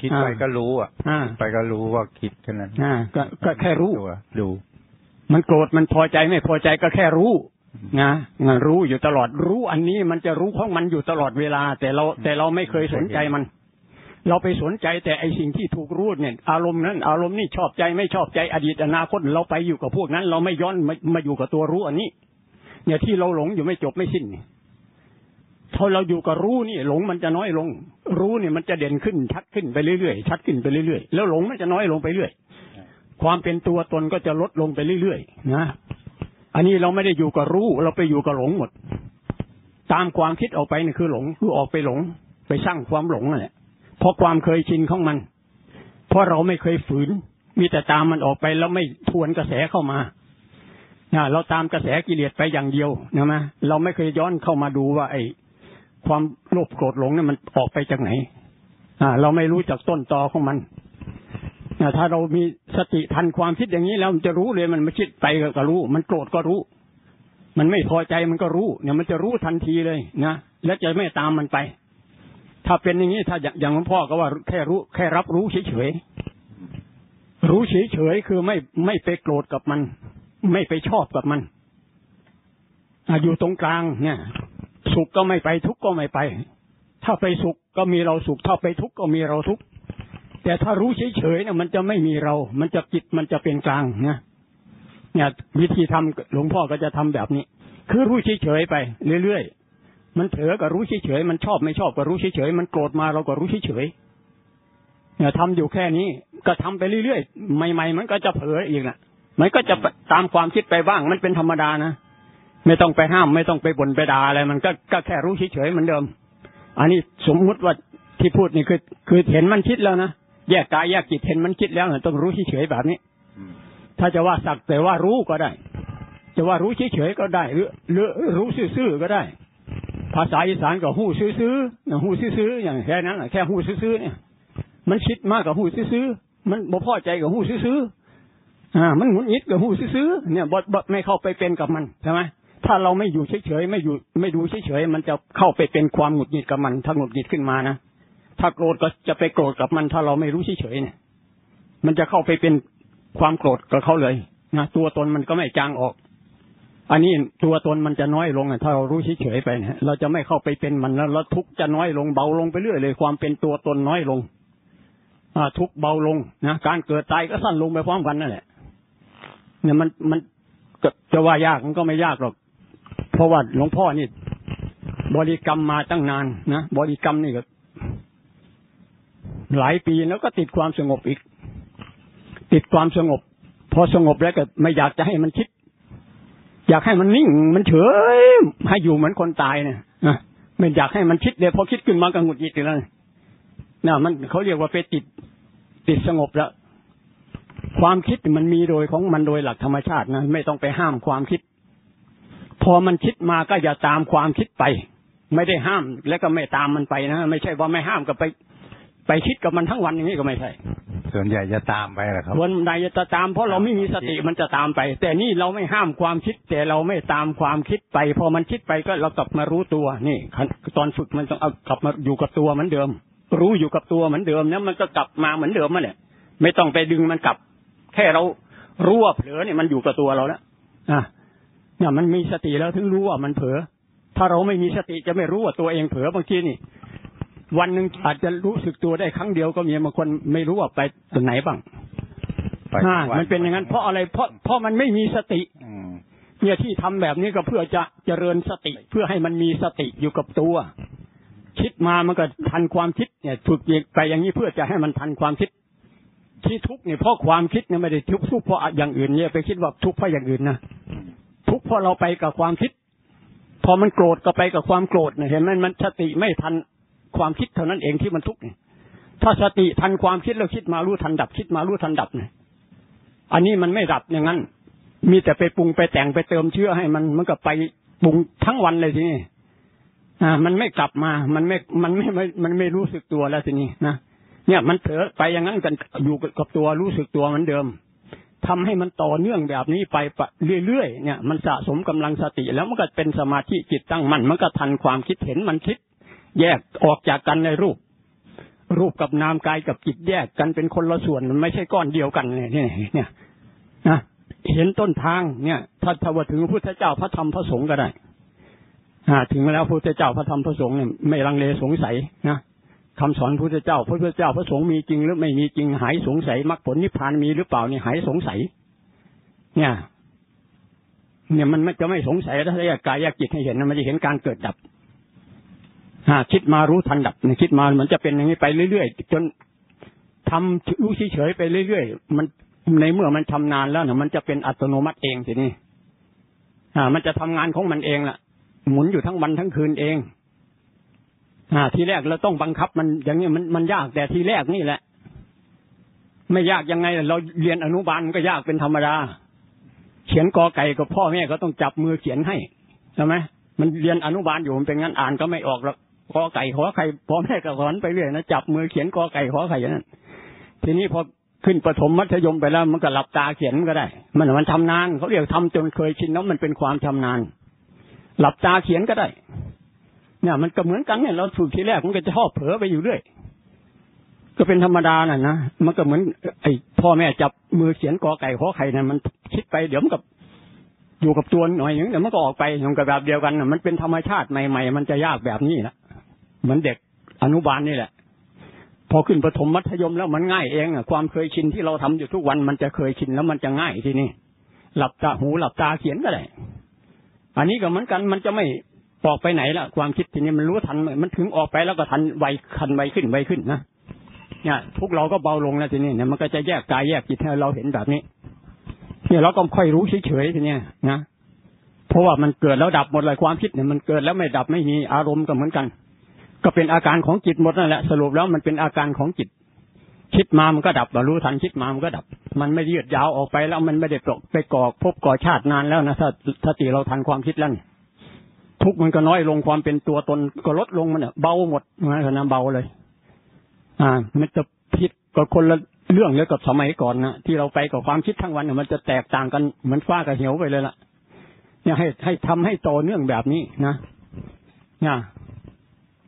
คิดไปอ่าก็รู้ อะอ่าคิดไปก็รู้ว่าคิดแค่นั้นอ่าก็ก็แค่รู้ตัวดู มันโกรธมันพอใจไม่พอใจก็แค่รู้นะงั้นรู้อยู่ตลอดรู้อันนี้มันจะรู้ของมันอยู่ตลอดเวลา แต่เราแต่เราไม่เคยสนใจมัน เราไปสนใจแต่ไอสิ่งที่ถูกรู้เนี่ย อารมณ์นั้น อารมณ์นี่ชอบใจไม่ชอบใจอดีตอนาคตเราไปอยู่กับพวกนั้น เราไม่ย้อนมามาอยู่กับตัวรู้อันนี้ เนี่ยที่เราหลงอยู่ไม่จบไม่สิ้นนี่ถ้าเราอยู่กับรู้นี่ หลงมันจะน้อยลง รู้เนี่ยมันจะเด่นขึ้นชัดขึ้นไปเรื่อยๆชัดขึ้นไปเรื่อยๆแล้วหลงมันจะน้อยลงไปเรื่อยความเป็นตัวตนก็จะลดลงไปเรื่อยๆนะอันนี้เราไม่ได้อยู่กับรู้ เราไปอยู่กับหลงหมด ตามความคิดออกไปนี่คือหลงคือออกไปหลง ไปสร้างความหลงนั่นแหละ เพราะความเคยชินของมัน เพราะเราไม่เคยฝืน มีแต่ตามมันออกไปแล้วไม่ทวนกระแสเข้ามานะเราตามกระแสกิเลสไปอย่างเดียวนะมะเราไม่เคยย้อนเข้ามาดูว่า ไอ้ความโลภโกรธหลงเนี่ยมันออกไปจากไหน อ่า เราไม่รู้จากต้นตอของมันนะถ้าเรามีสสติทันความคิดอย่างนี้แล้วมันจะรู้เลยมันไม่คิดไปก็รู้ มันโกรธก็รู้ มันไม่พอใจมันก็รู้ เนี่ยมันจะรู้ทันทีเลยนะและจะไม่ตามมันไป ถ้าเป็นอย่างนี้ถ้าอย่างหลวงพ่อก็ว่าแค่รู้แค่รับรู้เฉยๆรู้เฉยๆคือไม่ไม่ไปโกรธกับมัน ไม่ไปชอบกับมันอยู่ตรงกลางเนี่ย สุขก็ไม่ไปทุกข์ก็ไม่ไป ถ้าไปสุขก็มีเราสุข ถ้าไปทุกข์ก็มีเราทุกข์แต่ถ้ารู้เฉยๆเนี่ยมันจะไม่มีเรา มันจะจิตมันจะเป็นกลางนะเนี่ย วิธีทำหลวงพ่อก็จะทำแบบนี้ คือรู้เฉยๆไปเรื่อยๆ มันเถอก็รู้เฉยๆ มันชอบไม่ชอบก็รู้เฉยๆ มันโกรธมาเราก็รู้เฉยๆเนี่ยทำอยู่แค่นี้ ก็ทำไปเรื่อยๆ ใหม่ ๆ มันก็จะเผลออีกนะมันก็จะตามความคิดไปบ้าง มันเป็นธรรมดานะ ไม่ต้องไปห้าม ไม่ต้องไปบ่นไปด่าอะไร มันก็ก็แค่รู้เฉยๆ เหมือนเดิม อันนี้สมมุติว่าที่พูดนี่คือคือเห็นมันคิดแล้วนะ แยกกายแยกจิตเห็นมันคิดแล้วต้องรู้เฉยๆแบบนี้ ถ้าจะว่าสักแต่ว่ารู้ก็ได้ จะว่ารู้เฉยๆก็ได้ หรือหรือรู้ซื่อๆก็ได้ ภาษาอีสานก็หู้ซื่อๆหู้ซื่อๆอย่างแค่นั้นแค่หู้ซื่อๆเนี่ย มันคิดมากกับหู้ซื่อๆมันบ่พอใจกับหู้ซื่อๆอ่า มันหงุดหงิดกับหู้ซื่อๆเนี่ยบ่บ่ไม่เข้าไปเป็นกับมันใช่ไหมถ้าเราไม่อยู่เฉยๆไม่อยู่ไม่ดูเฉยๆมันจะเข้าไปเป็นความหงุดหงิดกับมัน ถ้าหงุดหงิดขึ้นมานะถ้าโกรธก็จะไปโกรธกับมัน ถ้าเราไม่รู้เฉยๆเนี่ย มันจะเข้าไปเป็นความโกรธกับเขาเลยนะตัวตนมันก็ไม่จางออก อันนี้ตัวตนมันจะน้อยลงถ้าเรารู้เฉยๆไปเนี่ยเราจะไม่เข้าไปเป็นมันแล้วทุกจะน้อยลงเบาลงไปเรื่อยเลย ความเป็นตัวตนน้อยลง อ่า ทุกเบาลงนะการเกิดตายก็สั้นลงไปพร้อมกันนั่นแหละเนี่ยมันมันจะว่ายากมันก็ไม่ยากหรอก เพราะว่าหลวงพ่อนี่ บริกรรมมาตั้งนานนะบริกรรมนี่ก็หลายปีแล้วก็ติดความสงบอีก ติดความสงบ พอสงบแล้วก็ไม่อยากจะให้มันคิด อยากให้มันนิ่งมันเฉยให้อยู่เหมือนคนตายเนี่ยนะไม่อยากให้มันคิดเลยพอคิดขึ้นมาก็หงุดหงิดเลยนะมันเขาเรียกว่าไปติดติดสงบแล้ว ความคิดมันมีโดยของมันโดยหลักธรรมชาตินะไม่ต้องไปห้ามความคิด พอมันคิดมาก็อย่าตามความคิดไป ไม่ได้ห้ามแล้วก็ไม่ตามมันไปนะไม่ใช่ว่าไม่ห้ามก็ไป ไปคิดกับมันทั้งวันอย่างนี้ก็ไม่ใช่ ส่วนใหญ่จะตามไปแหละครับส่วนใดจะตาม เพราะเราไม่มีสติมันจะตามไป แต่นี่เราไม่ห้ามความคิด แต่เราไม่ตามความคิดไป พอมันคิดไปก็เรากลับมารู้ตัวนี่ตอนฝึกมันต้องเอากลับมาอยู่กับตัวเหมือนเดิม รู้อยู่กับตัวเหมือนเดิมเนี่ยมันก็กลับมาเหมือนเดิมมาแหละไม่ต้องไปดึงมันกลับ แค่เรารู้ว่าเผลอเนี่ยมันอยู่กับตัวเราแล้วอะเนี่ยมันมีสติแล้วถึงรู้ว่ามันเผลอถ้าเราไม่มีสติจะไม่รู้ว่าตัวเองเผลอบางทีนี่ วันหนึ่งอาจจะรู้สึกตัวได้ครั้งเดียวก็มีบางคนไม่รู้ว่าไปตรงไหนบ้างอ่ามันเป็นอย่างนั้นเพราะอะไรเพราะเพราะมันไม่มีสติเนี่ยที่ทำแบบนี้ก็เพื่อจะเจริญสติ เพื่อให้มันมีสติอยู่กับตัว คิดมามันก็ทันความคิดเนี่ยฝึกไปอย่างนี้เพื่อจะให้มันทันความคิด ที่ทุกเนี่ยเพราะความคิดเนี่ยไม่ได้ทุกทุกเพราะอย่างอื่นเนี่ยไปคิดว่าทุกเพราะอย่างอื่นนะทุกเพราะเราไปกับความคิด พอมันโกรธก็ไปกับความโกรธเนี่ยเห็นไหมมันสติไม่ทัน ความคิดเท่านั้นเองที่มันทุกข์ถ้าสติทันความคิดแล้วคิดมารู้ทันดับคิดมารู้ทันดับเนี่ยอันนี้มันไม่ดับอย่างนั้น มีแต่ไปปรุงไปแต่งไปเติมเชื้อให้มันมันก็ไปปรุงทั้งวันเลยทีนี้อ่า มันไม่กลับมา มันไม่ มันไม่ มันไม่รู้สึกตัวแล้วทีนี้นะ เนี่ยมันเผลอไปอย่างนั้นกันอยู่กับตัวรู้สึกตัวเหมือนเดิมทำให้มันต่อเนื่องแบบนี้ไปเรื่อยๆ เนี่ย มันสะสมกำลังสติ แล้วมันก็เป็นสมาธิจิตตั้งมั่น มันก็ทันความคิดเห็นมันคิด แยกออกจากกันในรูป รูปกับนามกายกับจิตแยกกันเป็นคนละส่วนมันไม่ใช่ก้อนเดียวกันเลยเนี่ยเนี่ยนะเห็นต้นทางเนี่ยถ้าถ้าว่าถึงพระพุทธเจ้าพระธรรมพระสงฆ์ก็ได้อ่าถึงแล้วพระพุทธเจ้าพระธรรมพระสงฆ์เนี่ยไม่ลังเลสงสัยนะคำสอนพระพุทธเจ้าพระพุทธเจ้าพระสงฆ์มีจริงหรือไม่มีจริงหายสงสัยมรรคผลนิพพานมีหรือเปล่าเนี่ยหายสงสัย เนี่ย เนี่ยมันจะไม่สงสัยถ้าแยกกายแยกจิตให้เห็นมันจะเห็นการเกิดดับ คิดมารู้ทันดับคิดมามันจะเป็นอย่างนี้ไปเรื่อยๆจนทำรู้เฉยๆไปเรื่อยๆมันในเมื่อมันทำนานแล้วเนี่ยมันจะเป็นอัตโนมัติเองทีนี้อ่า มันจะทำงานของมันเองล่ะ หมุนอยู่ทั้งวันทั้งคืนเอง อ่า ทีแรกเราต้องบังคับมันอย่างนี้มันมันยากแต่ทีแรกนี่แหละ ไม่ยากยังไง เราเรียนอนุบาลก็ยากเป็นธรรมดา เขียนกอไก่กับพ่อแม่ก็ต้องจับมือเขียนให้ใช่ไหมมันเรียนอนุบาลอยู่มันเป็นงั้นอ่านก็ไม่ออกหรอก กอไก่ขอไข่พ่อแม่ก็สอนไปเรื่อยนะจับมือเขียนกอไก่ขอไข่อย่างนั้นทีนี้พอขึ้นประถมมัธยมไปแล้ว มันก็หลับตาเขียนก็ได้ มันมันทำนานเขาเรียกทำจนเคยชินแล้วมันเป็นความชำนาญ หลับตาเขียนก็ได้ เนี่ย มันก็เหมือนกันเนี่ยเราฝึกทีแรกมันก็จะชอบเผลอไปอยู่เรื่อยก็เป็นธรรมดาน่ะนะมันก็เหมือน ไอ้พ่อแม่จับมือเขียนกอไก่ขอไข่น่ะมันคิดไปเดี๋ยวมันกับอยู่กับตัวหน่อยนึงเดี๋ยวมันก็ออกไปอย่างกับแบบเดียวกันนะมันเป็นธรรมชาติใหม่ๆมันจะยากแบบนี้นะ เหมือนเด็กอนุบาลนี่แหละ พอขึ้นประถมมัธยมแล้วมันง่ายเองอะความเคยชินที่เราทำอยู่ทุกวันมันจะเคยชินแล้วมันจะง่ายทีนี้หลับตาหูหลับตาเขียนก็ได้อันนี้ก็เหมือนกันมันจะไม่ออกไปไหนละความคิดทีนี้มันรู้ทันมันถึงออกไปแล้วก็ทันไวคันไวขึ้นไวขึ้นนะเนี่ยทุกเราก็เบาลงแล้วทีนี้เนี่ยมันก็จะแยกกายแยกจิตให้เราเห็นแบบนี้ เนี่ยเราก็ค่อยรู้เฉยๆทีนี้นะเพราะว่ามันเกิดแล้วดับหมดเลยความคิดเนี่ยมันเกิดแล้วไม่ดับไม่มีอารมณ์ก็เหมือนกัน ก็เป็นอาการของจิตหมดนั่นแหละสรุปแล้วมันเป็นอาการของจิต คิดมามันก็ดับรู้ทันคิดมามันก็ดับ มันไม่ยืดยาวออกไปแล้วมันไม่ได้ตกไปก่อพบก่อชาตินานแล้วนะถ้าถ้าตีเราทันความคิดแล้วทุกมันก็น้อยลงความเป็นตัวตนก็ลดลงมันเนี่ยเบาหมดนะเบาเลย อ่า มันจะผิดกับคนละเรื่องเลยกับสมัยก่อนนะที่เราไปกับความคิดทั้งวันเนี่ยมันจะแตกต่างกันเหมือนฟ้ากับเหวไปเลยล่ะเนี่ยให้ให้ทำให้โตเนื่องแบบนี้นะเนี่ย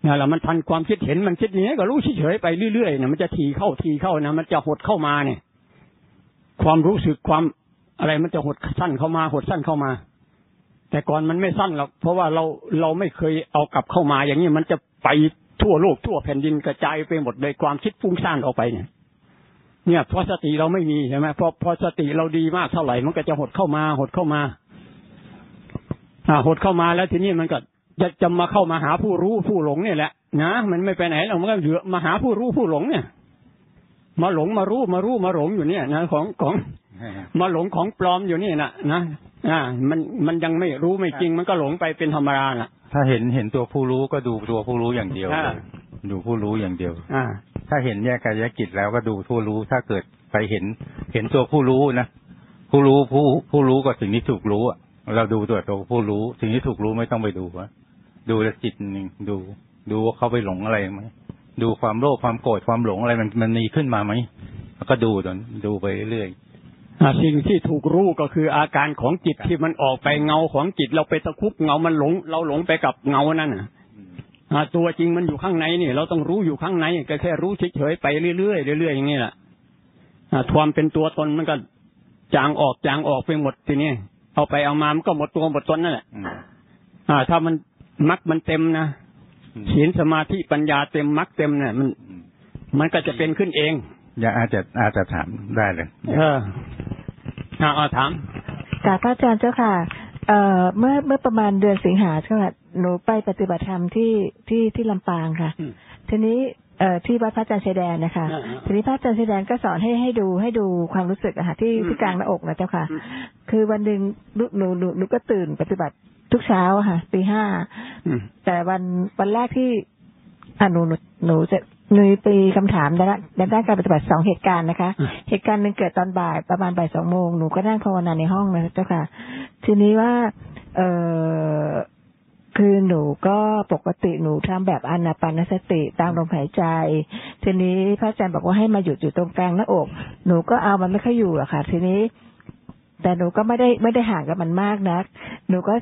นี่ยแล้วมันทันความคิดเห็นมันคิดอย่างนี้ก็รู้เฉยๆไปเรื่อยๆเนี่ยมันจะทีเข้าทีเข้านะมันจะหดเข้ามาเนี่ย ความรู้สึกความอะไรมันจะหดสั้นเข้ามาหดสั้นเข้ามา แต่ก่อนมันไม่สั้นหรอกเพราะว่าเราเราไม่เคยเอากลับเข้ามา อย่างนี้มันจะไปทั่วโลกทั่วแผ่นดินกระจายไปหมดเลยความคิดฟุ้งซ่านออกไปเนี่ย เนี่ยเพราะสติเราไม่มีใช่ไหมพอพอสติเราดีมากเท่าไหร่มันก็จะหดเข้ามาหดเข้ามาอ่าหดเข้ามาแล้วทีนี้มันก็ จะจะมาเข้ามาหาผู้รู้ผู้หลงเนี่ยแหละนะมันไม่ไปไหนเรามันก็เหลือมาหาผู้รู้ผู้หลงเนี่ย มาหลงมารู้มารู้มาหลงอยู่เนี่ยนะของของมาหลงของปลอมอยู่นี่นะนะอ่า มันมันยังไม่รู้ไม่จริง มันก็หลงไปเป็นธรรมดาน่ะ ถ้าเห็นเห็นตัวผู้รู้ก็ดูตัวผู้รู้อย่างเดียวอ่าดูผู้รู้อย่างเดียวอ่าถ้าเห็นแยกกายแยกจิตแล้วก็ดูผู้รู้ ถ้าเกิดไปเห็น เห็นตัวผู้รู้นะผู้รู้ผู้ผู้รู้กับสิ่งที่ถูกรู้อะเราดูตัวตัวผู้รู้สิ่งที่ถูกรู้ไม่ต้องไปดูวะ ดูแต่จิตหนึ่งดู ดูว่าเขาไปหลงอะไรไหมดูความโลภความโกรธความหลงอะไรมันมันมีขึ้นมาไหมแล้วก็ดูจนดูไปเรื่อยอ่าสิ่งที่ถูกรู้ก็คืออาการของจิตที่มันออกไปเงาของจิต เราไปตะคุบเงามันหลง เราหลงไปกับเงานั่นน่ะอ่าตัวจริงมันอยู่ข้างในนี่เราต้องรู้อยู่ข้างในก็แค่รู้เฉยๆไปเรื่อยๆเรื่อยๆอย่างนี้แหละอ่าความเป็นตัวตนมันก็จางออกจางออกไปหมดทีนี้เอาไปเอามามันก็หมดตัวหมดตนนั่นแหละอืมอ่า ถ้ามัน มักมันเต็มนะอืมศีลสมาธิปัญญาเต็มมักเต็มเนี่ยมันอืมมันก็จะเป็นขึ้นเอง อย่าอาจจะอาจจะถามได้เลย เอออ่าเอาถามกราบพระอาจารย์เจ้าค่ะ เอ่อเมื่อเมื่อประมาณเดือนสิงหาเจ้าค่ะหนูไปปฏิบัติธรรมที่ที่ที่ลำปางค่ะอืมทีนี้เอ่อที่วัดพระอาจารย์ชายแดนนะคะอ่าอ่าทีนี้พระอาจารย์ชายแดนก็สอนให้ให้ดูให้ดูความรู้สึกอะค่ะที่อืมที่กลางหน้าอกนะเจ้าค่ะอืมคือวันหนึ่งหนูหนูหนูหนูก็ตื่นปฏิบัติ ทุกเช้าอะค่ะตีห้าอืมแต่วันวันแรกที่อ่าหนูหนูหนูจะหนูปีคำถามในด้านในด้านการปฏิบัติสองเหตุการณ์นะคะอืมเหตุการณ์หนึ่งเกิดตอนบ่ายประมาณบ่ายสองโมงหนูก็นั่งภาวนาในห้องนะเจ้าค่ะ ทีนี้ว่า เออคือหนูก็ปกติหนูทำแบบอนาปานสติตามลมหายใจ ทีนี้พระอาจารย์บอกว่าให้มาหยุดอยู่ตรงกลางหน้าอก หนูก็เอามันไม่ค่อยอยู่อะค่ะ ทีนี้ แต่หนูก็ไม่ได้ไม่ได้ห่างกับมันมากนัก หนูก็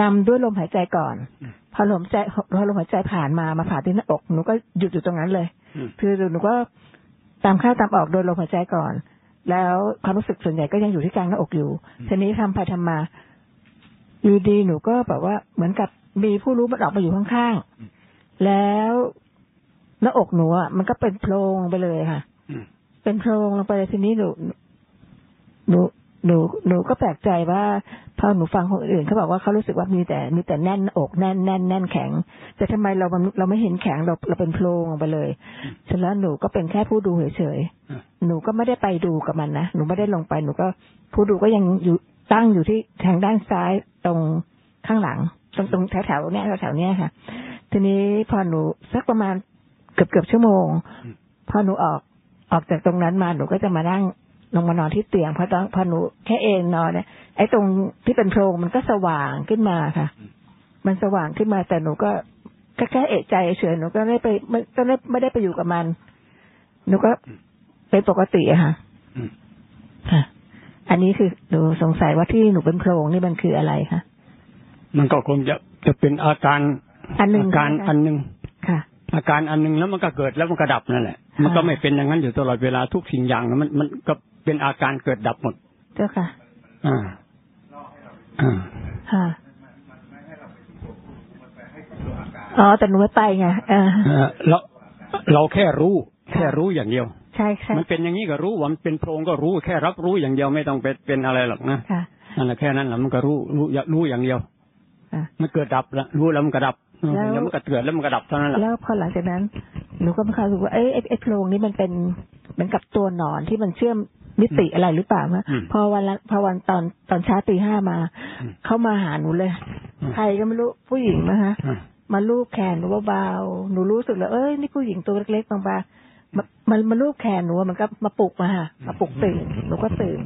นำด้วยลมหายใจก่อน พอลมใจพอลมหายใจผ่านมามาผ่านที่หน้าอกหนูก็หยุดอยู่ตรงนั้นเลยอืมคือหนูก็ตามเข้าตามออกโดยลมหายใจก่อน แล้วความรู้สึกส่วนใหญ่ก็ยังอยู่ที่กลางหน้าอกอยู่ทีนี้ทำไปทำมา อยู่ดีหนูก็แบบว่าเหมือนกับมีผู้รู้มันออกมาอยู่ข้างๆ แล้วหน้าอกหนูอะมันก็เป็นโพรงไปเลยค่ะอืมเป็นโพรงลงไปเลยทีนี้หนูหนู หนูหนูก็แปลกใจว่าพอหนูฟังคนอื่นเขาบอกว่าเขารู้สึกว่ามีแต่มีแต่แน่นอกแน่นแน่นแน่นแข็ง แต่ทำไมเรามันเราไม่เห็นแข็งเราเราเป็นโพรงลงไปเลยเสร็จแล้วหนูก็เป็นแค่ผู้ดูเฉยอืมๆหนูก็ไม่ได้ไปดูกับมันนะหนูไม่ได้ลงไปหนูก็ผู้ดูก็ยังอยู่ตั้งอยู่ที่ทางด้านซ้ายตรงข้างหลัง ตรงตรงแถวแถวๆเนี้ยแถวๆเนี้ยค่ะ ทีนี้พอหนูสักประมาณเกือบเกือบชั่วโมง พอหนูออกออกจากตรงนั้นมาหนูก็จะมานั่ง ลงมานอนที่เตียงพอตอนพอหนูแค่เอนนอนเนี่ยไอ้ตรงที่เป็นโพรงมันก็สว่างขึ้นมาค่ะ มันสว่างขึ้นมา แต่หนูก็ก็แค่เอะใจเฉยๆหนูก็ไม่ไปไม่ก็ไม่ไม่ได้ไปอยู่กับมัน หนูก็เป็นปกติอะค่ะอืมค่ะ อันนี้คือหนูสงสัยว่าที่หนูเป็นโพรงนี่มันคืออะไรคะมันก็คงจะจะเป็นอาการอันหนึ่งอาการใช่ไหมคะอันหนึ่งค่ะ อาการอันหนึงแล้วมันก็เกิดแล้วมันก็ดับนั่นแหละ มันก็ไม่เป็นอย่างนั้นอยู่ตลอดเวลาทุกสิ่งอย่างนะมันมันก็ เป็นอาการเกิดดับหมดเจ้าค่ะ อ่าอ่าค่ะอ๋อแต่หนูไม่ไปไงเออเอ่อเราเราแค่รู้ แค่รู้อย่างเดียว ใช่ใช่มันเป็นอย่างนี้ก็รู้ว่ามันเป็นโพรงก็รู้แค่รับรู้อย่างเดียวไม่ต้องเป็นเป็นอะไรหรอกนะค่ะนั่นแหละแค่นั้นแหละมันก็รู้รู้อย่ารู้อย่างเดียวค่ะมันเกิดดับแล้วรู้แล้วมันก็ดับแล้วแล้วมันก็เกิดแล้วมันก็ดับเท่านั้นแหละแล้วพอหลังจากนั้น หนูก็มีความรู้สึกว่าเอ้ยไอ้ไอ้โพรงนี้มันเป็นเหมือนกับตัวหนอนที่มันเชื่อม มิติอะไรหรือเปล่ามะอืมพอวันละพอวันตอนตอนเช้าตีห้ามาอืมเข้ามาหาหนูเลยอืมใครก็ไม่รู้ผู้หญิงนะคะอ่ามาลูบแขนหนูเบาๆหนูรู้สึกเลยเอ้ยนี่ผู้หญิงตัวเล็กๆบางๆมามันมาลูบแขนหนูอะมันก็มาปลุกมาค่ะมาปลุกตื่นหนูก็ตื่น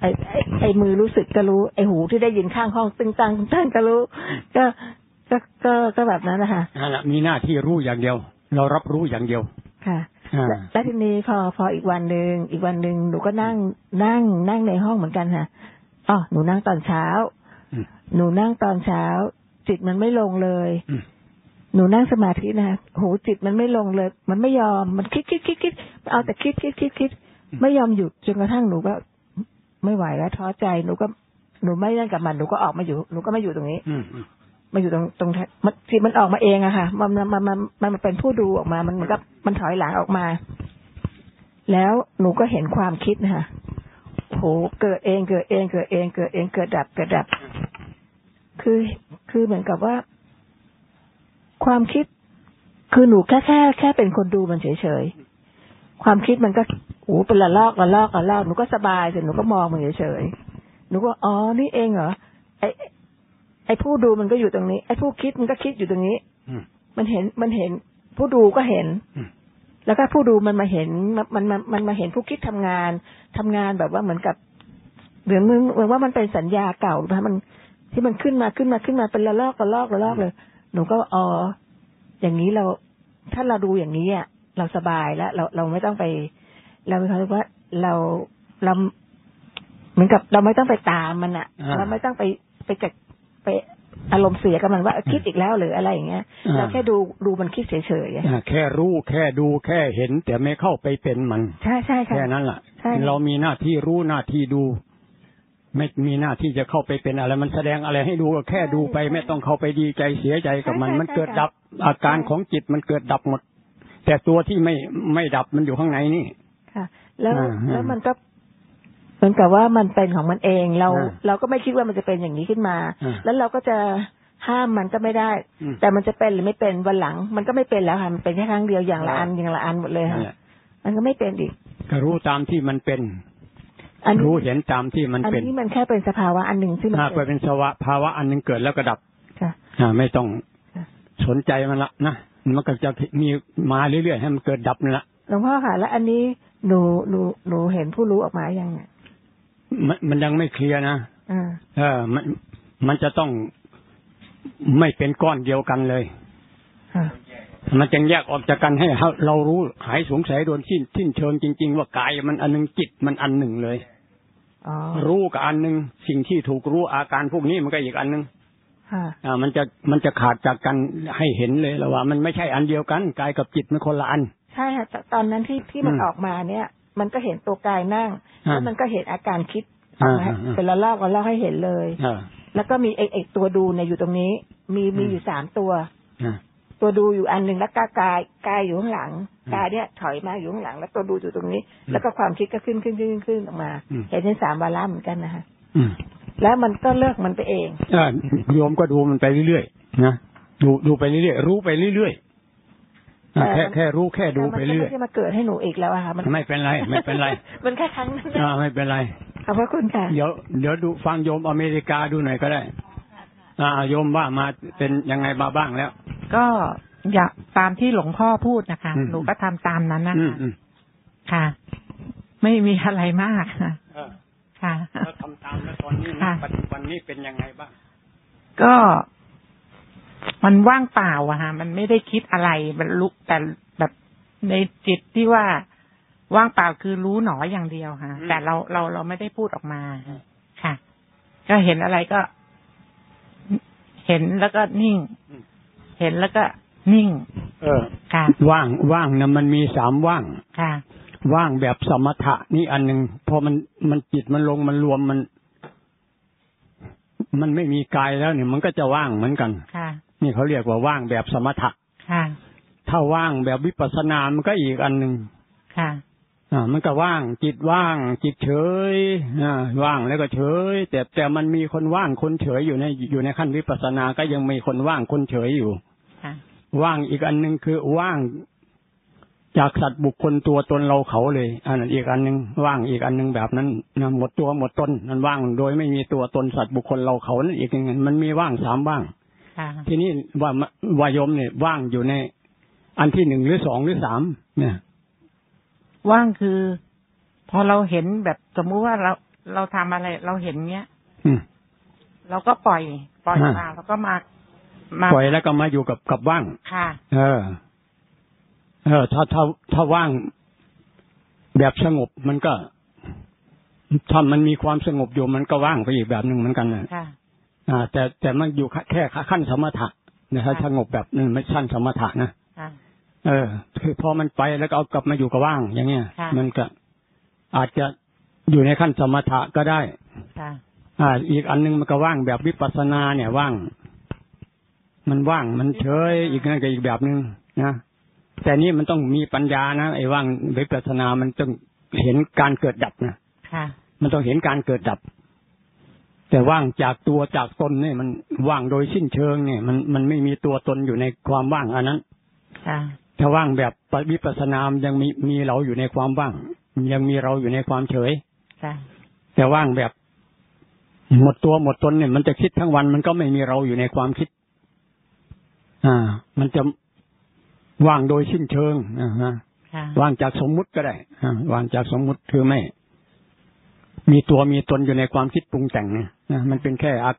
ไอ้ไอ้ไอ้มือรู้สึกก็รู้ไอ้หูที่ได้ยินข้างห้องตึงตังตึงตังก็รู้ ก็ก็ก็ก็แบบนั้นนะคะนั่นแหละมีหน้าที่รู้อย่างเดียว เรารับรู้อย่างเดียว ค่ะอ่า แล้วแล้วทีนี้พอพออีกวันหนึ่งอีกวันหนึ่งหนูก็นั่งนั่งนั่งในห้องเหมือนกันค่ะอ๋อหนูนั่งตอนเช้าอืมหนูนั่งตอนเช้า จิตมันไม่ลงเลยอืมหนูนั่งสมาธินะคะโหจิตมันไม่ลงเลย มันไม่ยอมมันคิดคิดคิดคิดเอาแต่คิดคิดคิดคิดไม่ยอมหยุดจนกระทั่งหนูก็ไม่ไหวแล้วท้อใจหนูก็หนูไม่นั่นกับมันหนูก็ออกมาอยู่หนูก็มาอยู่ตรงนี้อื มอืมมาอยู่ตรงตรงมันจิตมันออกมาเองอะค่ะมันมันมันมันมันมันเป็นผู้ดูออกมา มันเหมือนกับมันถอยหลังออกมา แล้วหนูก็เห็นความคิดนะคะโหเกิดเองเกิดเองเกิดเองเกิดเองเกิดดับเกิดดับ คือคือเหมือนกับว่า ความคิด คือหนูแค่แค่แค่เป็นคนดูมันเฉยๆความคิดมันก็โอ้เป็นละลอกละลอกละลอกหนูก็สบายแต่หนูก็มองมันเฉยๆหนูก็อ๋อนี่เองเหรอไอ ไอผู้ดูมันก็อยู่ตรงนี้ ไอผู้คิดมันก็คิดอยู่ตรงนี้ อืมมันเห็นมันเห็น ผู้ดูก็เห็นอืมแล้วก็ผู้ดูมันมาเห็นมันมันมันมาเห็นผู้คิดทำงานทำงานแบบว่าเหมือนกับเหมือนเหมือนว่ามันเป็นสัญญาเก่านะมันที่มันขึ้นมาขึ้นมาขึ้นมาเป็นระลอกระลอกระลอกเลย หนูก็อ๋ออย่างนี้เราถ้าเราดูอย่างนี้อะเราสบายแล้วเราเราไม่ต้องไป เราไม่เขาเรียกว่าเราเราเหมือนกับเราไม่ต้องไปตามมันอะอ่าเราไม่ต้องไปไปจัด ไปอารมณ์เสียกับมันว่าเอ้ยคิดอีกแล้วหรืออะไรอย่างเงี้ยอ่าเราแค่ดูดูมันคิดเฉยๆอะอ่าแค่รู้แค่ดูแค่เห็น แต่ไม่เข้าไปเป็นมัน ใช่ใช่ค่ะแค่นั้นแหละใช่เรามีหน้าที่รู้หน้าที่ดู ไม่มีหน้าที่จะเข้าไปเป็นอะไร มันแสดงอะไรให้ดูก็แค่ดูไป ไม่ต้องเข้าไปดีใจเสียใจกับมัน มันเกิดดับอาการของจิตมันเกิดดับหมด แต่ตัวที่ไม่ไม่ดับมันอยู่ข้างในนี่ค่ะ แล้วอ่าแล้วมันก็เห มือนกับว่ามันเป็นของมันเองเราอ่าเราก็ไม่คิดว่ามันจะเป็นอย่างนี้ขึ้นมาอ่าแล้วเราก็จะห้ามมันก็ไม่ได้อืมแต่มันจะเป็นหรือไม่เป็นวันหลัง มันก็ไม่เป็นแล้วค่ะมันเป็นแค่ครั้งเดียวอย่างละอันอย่างละอันหมดเลยนั่ค่ะนแหละมันก็ไม่เป็นอีกก็รู้ตามที่มันเป็นอันนี้รู้เห็นตามที่มันอันเป็นนี้มันแค่เป็นสภาวะอันหนึ่งที่มันถ้าไปเป็นเป็นสวะภาวะอันหนึงเกิดแล้วก็ดับค่ะอ่าไม่ต้องค่ะสนใจมันละนะมันก็จะมีมาเรื่อยๆให้มันเกิดดับนั่นละหลวงพ่อค่ะ แล้วอันนี้หนูหนูหนูเห็นผู้รู้ออกมายังเนี่ย มันมันยังไม่เคลียร์นะอ่าเออ มันมันจะต้องไม่เป็นก้อนเดียวกันเลยค่ะมันจึงแยกออกจากกันให้เราเรารู้หายสงสัยโดนสิ้นสิ้นเชิงจริง ๆ ว่ากายมันอันหนึงจิตมันอันหนึ่งเลยอ๋อรู้กับอันหนึ่งสิ่งที่ถูกรู้อาการพวกนี้มันก็อีกอันหนึ่งค่ะอ่า มันจะมันจะขาดจากกันให้เห็นเลยแล้วว่า มันไม่ใช่อันเดียวกันกายกับจิตมันคนละอัน ใช่ค่ะแต่ตอนนั้นที่ที่มันอืมออกมาเนี่ย มันก็เห็นตัวกายนั่งอ่าแล้วมันก็เห็นอาการคิดออกมาอ่าอ่าอ่าเป็นละลอกละลอกให้เห็นเลยเออแล้วก็มีไอ้ไอ้ตัวดูเนี่ยอยู่ตรงนี้ มีมีอืมอยู่สามตัวอ่าตัวดูอยู่อันหนึ่งแล้วก็กายกายอยู่ข้างหลังอืมกายเนี่ยถอยมาอยู่ข้างหลัง แล้วตัวดูอยู่ตรงนี้อืมแล้วก็ความคิดก็ขึ้นขึ้นขึ้นขึ้นขึ้นออกมาอืมเห็นเป็นสามวาระเหมือนกันนะคะอืมแล้วมันก็เลิกมันไปเองเออโยมก็ดูมันไปเรื่อยๆนะดูดูไปเรื่อยๆรู้ไปเรื่อยๆอะ แค่แค่รู้แค่ดูไปแต่มันก็เรื่อยไม่ใช่มาเกิดให้หนูอีกแล้วอะค่ะมันไม่เป็นไร ไม่เป็นไร มันแค่ครั้งนั้นอ่าไม่เป็นไรขอบพระคุณค่ะเดี๋ยวเดี๋ยวดูฟังโยมอเมริกาดูหน่อยก็ได้อ่าโยมว่ามาเป็นยังไงมาบ้างแล้ว ก็อยากตามที่หลวงพ่อพูดนะคะอืมหนูก็ทำตามนั้นนะอืมคะอืมค่ะ ไม่มีอะไรมากค่ะเออค่ะแล้วทำตามแล้วตอนนี้ค่ะนะปัจจุบันนี้เป็นยังไงบ้าง ก็ มันว่างเปล่าอะค่ะมันไม่ได้คิดอะไรมันลุกแต่แบบในจิตที่ว่าว่างเปล่าคือรู้หนออย่างเดียวค่ะแต่เราเราเราไม่ได้พูดออกมาค่ะ ก็เห็นอะไรก็ เห็นแล้วก็นิ่ง เห็นแล้วก็นิ่ง เออค่ะว่างว่างนะมันมีสามว่างค่ะ ว่างแบบสมถะนี่อันหนึ่งพอมันมันจิตมันลงมันรวมมัน มันไม่มีกายแล้วเนี่ยมันก็จะว่างเหมือนกันค่ะ นี่เขาเรียกว่าว่างแบบสมถะค่ะถ้าว่างแบบวิปัสสนา มันก็อีกอันหนึ่งค่ะอ่ามันก็ว่างจิตว่าง จิตเฉยอ่าว่างแล้วก็เฉย แต่แต่มันมีคนว่างคนเฉยอยู่ในอยู่ในขั้นวิปัสสนา ก็ยังมีคนว่างคนเฉยอยู่ค่ะว่างอีกอันหนึ่งคือว่างจากสัตว์บุคคลตัวตนเราเขาเลย อันนั้นอีกอันหนึ่งว่างอีกอันหนึ่งแบบนั้นนะหมดตัวหมดตนนั่นว่างโดยไม่มีตัวตนสัตว์บุคคลเราเขานั่นอีกอย่างนั้นมันมีว่างสามว่างค่ะ ทีนี้ว่ามวายมเนี่ยว่างอยู่ในอันที่หนึ่งหรือสองหรือสามเนี่ยว่างคือ พอเราเห็นแบบสมมุติว่าเราเราทำอะไร เราเห็นเนี้ยอืมเราก็ปล่อย ปล่อยอ่ามมาแล้วก็มามาปล่อยแล้วก็มาอยู่กับกับว่างค่ะ เออ เออ ถ้าถ้าถ้าว่างแบบสงบมันก็ถ้ามันมีความสงบอยู่มันก็ว่างไปอีกแบบหนึ่งเหมือนกันนะค่ะ อ่า แต่แต่มันอยู่แค่ขั้นสมถะนะถ้าค่ะสงบแบบนั้นไม่ขั้นสมถะนะค่ะเออ คือพอมันไปแล้วก็เอากลับมาอยู่กับว่าง อย่างเงี้ยค่ะมันก็อาจจะอยู่ในขั้นสมถะก็ได้ค่ะอ่า อีกอันหนึงมันก็ว่างแบบวิปัสสนาเนี่ยว่าง มันว่างมันเฉยอีกนั่นก็อีกแบบหนึ่งนะแต่นี่มันต้องมีปัญญานะไอ้ว่างวิปัสสนามันต้องเห็นการเกิดดับนะค่ะมันต้องเห็นการเกิดดับ แต่ว่างจากตัวจากตนเนี่ยมันว่างโดยสิ้นเชิงเนี่ย มันมันไม่มีตัวตนอยู่ในความว่างอันนั้นค่ะถ้าว่างแบบวิปัสสนามนยังมีมีเราอยู่ในความว่าง ยังมีเราอยู่ในความเฉยค่ะแต่ว่างแบบหมดตัวหมดตนเนี่ย มันจะคิดทั้งวันมันก็ไม่มีเราอยู่ในความคิด อ่า มันจะว่างโดยสิ้นเชิงอ่าฮะค่ะว่างจากสมมุติก็ได้อ่าว่างจากสมมุติคือไม่ มีตัวมีตนอยู่ในความคิดปรุงแต่งเนี่ยนะ มันเป็นแค่อา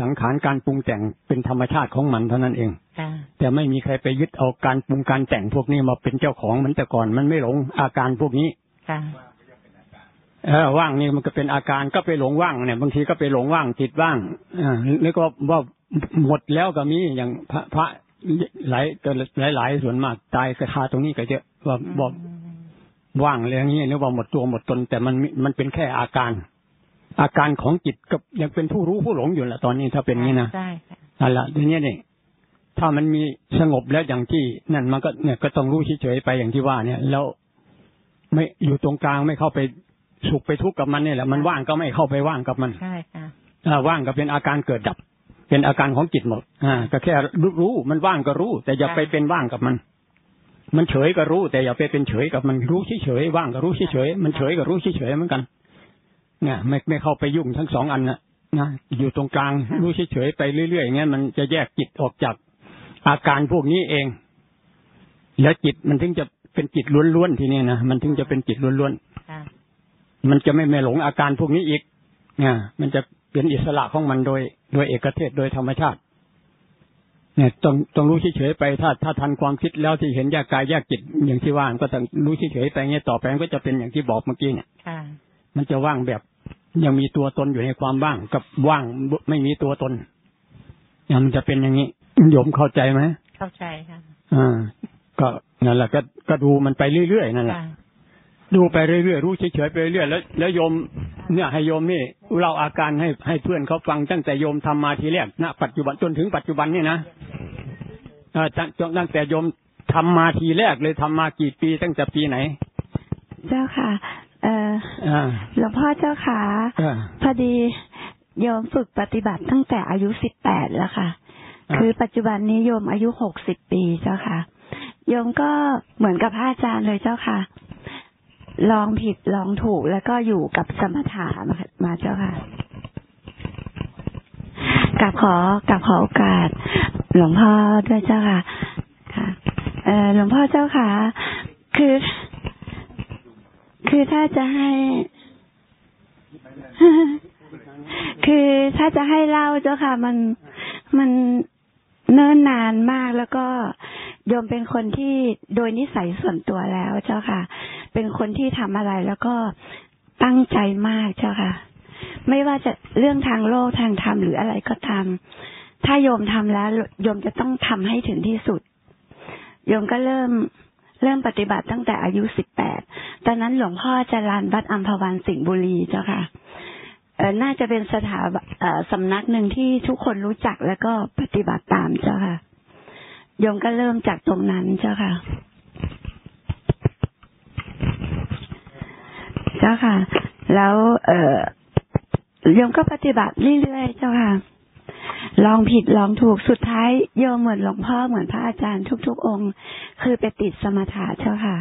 สังขารการปรุงแต่งเป็นธรรมชาติของมันเท่านั้นเองค่ะแต่ไม่มีใครไปยึดเอาการปรุงการแต่งพวกนี้มาเป็นเจ้าของเหมือนแต่ก่อนมันไม่หลงอาการพวกนี้ค่ะเออว่างนี่มันก็เป็นอาการก็ไปหลงว่างเนี่ย บางทีก็ไปหลงว่างจิตว่างอ่าแล้วก็ว่าหมดแล้วก็มีอย่างพระพระหลายก็หลายหลายส่วนมากตายกระคาตรงนี้ก็เยอะว่าบอกว่างเลยอย่างนี้นึกว่าหมดตัวหมดตน แต่มันมันเป็นแค่อาการ อาการของจิตก็ยังเป็นผู้รู้ผู้หลงอยู่แหละตอนนี้ถ้าเป็นอย่างนี้นะใช่ค่ะนั่นแหละทีนี้เนี่ยถ้ามันมีสงบแล้วอย่างที่นั่นมันก็เนี่ยก็ต้องรู้เฉยๆไปอย่างที่ว่า เนี่ย แล้วไม่อยู่ตรงกลางไม่เข้าไปสุขไปทุกข์กับมันเนี่ยแหละมันว่างก็ไม่เข้าไปว่างกับมันใช่ค่ะอ่าว่างก็เป็นอาการเกิดดับ เป็นอาการของจิตหมด อ่า ก็แค่รู้รู้มันว่างก็รู้ แต่อย่าไปเป็นว่างกับมัน มันเฉยก็รู้ แต่อย่าไปเป็นเฉยกับมันรู้เฉยๆว่างก็รู้เฉยๆมันเฉยก็รู้เฉยๆเหมือนกัน เนี่ยไม่ไม่เข้าไปยุ่งทั้งสองอันนะนะอยู่ตรงกลางรู้เฉยๆไปเรื่อยๆอย่างเงี้ยมันจะแยกจิตออกจากอาการพวกนี้เอง แล้วจิตมันถึงจะเป็นจิตล้วนๆทีนี้นะมันถึงจะเป็นจิตล้วนค่ะๆมันจะไม่ไม่หลงอาการพวกนี้อีกเนี่ยมันจะเป็นอิสระของมันโดย โดยเอกเทศโดยธรรมชาติ เนี่ยต้องต้องรู้เฉยๆไป ถ้าถ้าทันความคิดแล้วที่เห็นแยกกายแยกจิตอย่างที่ว่าก็ต้องรู้เฉยๆไปเงี้ยต่อไปมันก็จะเป็นอย่างที่บอกเมื่อกี้เนี่ยค่ะมันจะว่างแบบ ยังมีตัวตนอยู่ในความว่างกับว่างไม่มีตัวตนเนี่ยมันจะเป็นอย่างนี้โยมเข้าใจไหมเข้าใจค่ะอ่าก็นั่นแหละก็ก็ดูมันไปเรื่อยๆนั่นแหละค่ะดูไปเรื่อยๆรู้เฉยๆไปเรื่อยๆแล้ว แล้วโยม เนี่ยให้โยมนี่เล่าอาการให้ให้เพื่อนเขาฟังตั้งแต่โยมทำมาทีแรกณปัจจุบันจนถึงปัจจุบันนี่นะเออตั้งตั้งแต่โยมทำมาทีแรกเลยทำมากี่ปีตั้งแต่ปีไหน เจ้าค่ะ เอ่ออ่าหลวงพ่อเจ้าค่ะอ่าพอดีโยมฝึกปฏิบัติตั้งแต่อายุสิบแปดแล้วค่ะอ่าคือปัจจุบันนี้โยมอายุหกสิบปีเจ้าค่ะ โยมก็เหมือนกับพระอาจารย์เลยเจ้าค่ะ ลองผิดลองถูกแล้วก็อยู่กับสมถะมามาเจ้าค่ะกับขอกับขอโอกาส หลวงพ่อด้วยเจ้าค่ะ ค่ะ เอ่อหลวงพ่อเจ้าค่ะ คือ คือถ้าจะให้ คือถ้าจะให้เล่าเจ้าค่ะ มันมันเนิ่นนานมากแล้วก็โยมเป็นคนที่โดยนิสัยส่วนตัวแล้วเจ้าค่ะ เป็นคนที่ทำอะไรแล้วก็ตั้งใจมากเจ้าค่ะ ไม่ว่าจะเรื่องทางโลกทางธรรมหรืออะไรก็ตามถ้าโยมทำแล้ว โยมจะต้องทำให้ถึงที่สุด โยมก็เริ่ม เริ่มปฏิบัติตั้งแต่อายุสิบแปดตอนนั้นหลวงพ่อจะลานวัดอัมพวันสิงห์บุรีเจ้าค่ะน่าจะเป็นสถาสำนักหนึ่งที่ทุกคนรู้จักแล้วก็ปฏิบัติตามเจ้าค่ะยมก็เริ่มจากตรงนั้นเจ้าค่ะ เจ้าค่ะ แล้ว เออยมก็ปฏิบัติเรื่อยๆเจ้าค่ะ ลองผิดลองถูกสุดท้ายโยมเหมือนหลวงพ่อเหมือนพระอาจารย์ทุก ๆ องค์ คือไปติดสมถะเจ้าค่ะ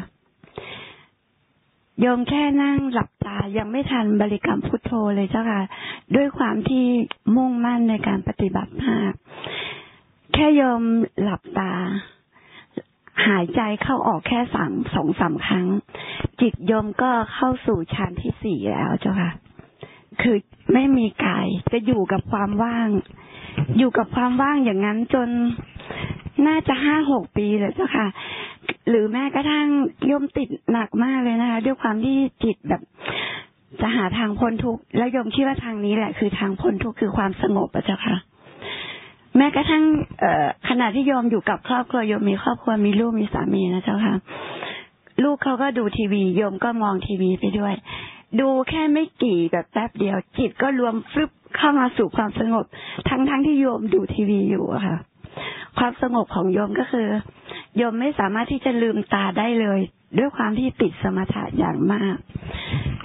โยมแค่นั่งหลับตายังไม่ทันบริกรรมพุทโธเลยเจ้าค่ะ ด้วยความที่มุ่งมั่นในการปฏิบัติมากแค่โยมหลับตา หายใจเข้าออกแค่สามสองสามครั้ง จิตโยมก็เข้าสู่ฌานที่สี่แล้วเจ้าค่ะ คือไม่มีกายจะอยู่กับความว่าง อยู่กับความว่างอย่างนั้นจนน่าจะห้าหกปีเลยเจ้าค่ะ หรือแม้กระทั่งโยมติดหนักมากเลยนะคะ ด้วยความที่จิตแบบจะหาทางพ้นทุกข์แล้วโยมคิดว่าทางนี้แหละ คือทางพ้นทุกข์คือความสงบอะเจ้าค่ะ แม้กระทั่งเอขณะที่โยมอยู่กับครอบครัวโยมมีครอบครัวมีลูกมีสามีนะเจ้าค่ะ ลูกเขาก็ดูทีวีโยมก็มองทีวีไปด้วย ดูแค่ไม่กี่แบบแป๊บเดียว จิตก็รวมฟึบ เข้ามาสู่ความสงบ ทั้งทั้งที่โยมดูทีวีอยู่อะค่ะ ความสงบของโยมก็คือโยมไม่สามารถที่จะลืมตาได้เลย ด้วยความที่ติดสมาธิอย่างมาก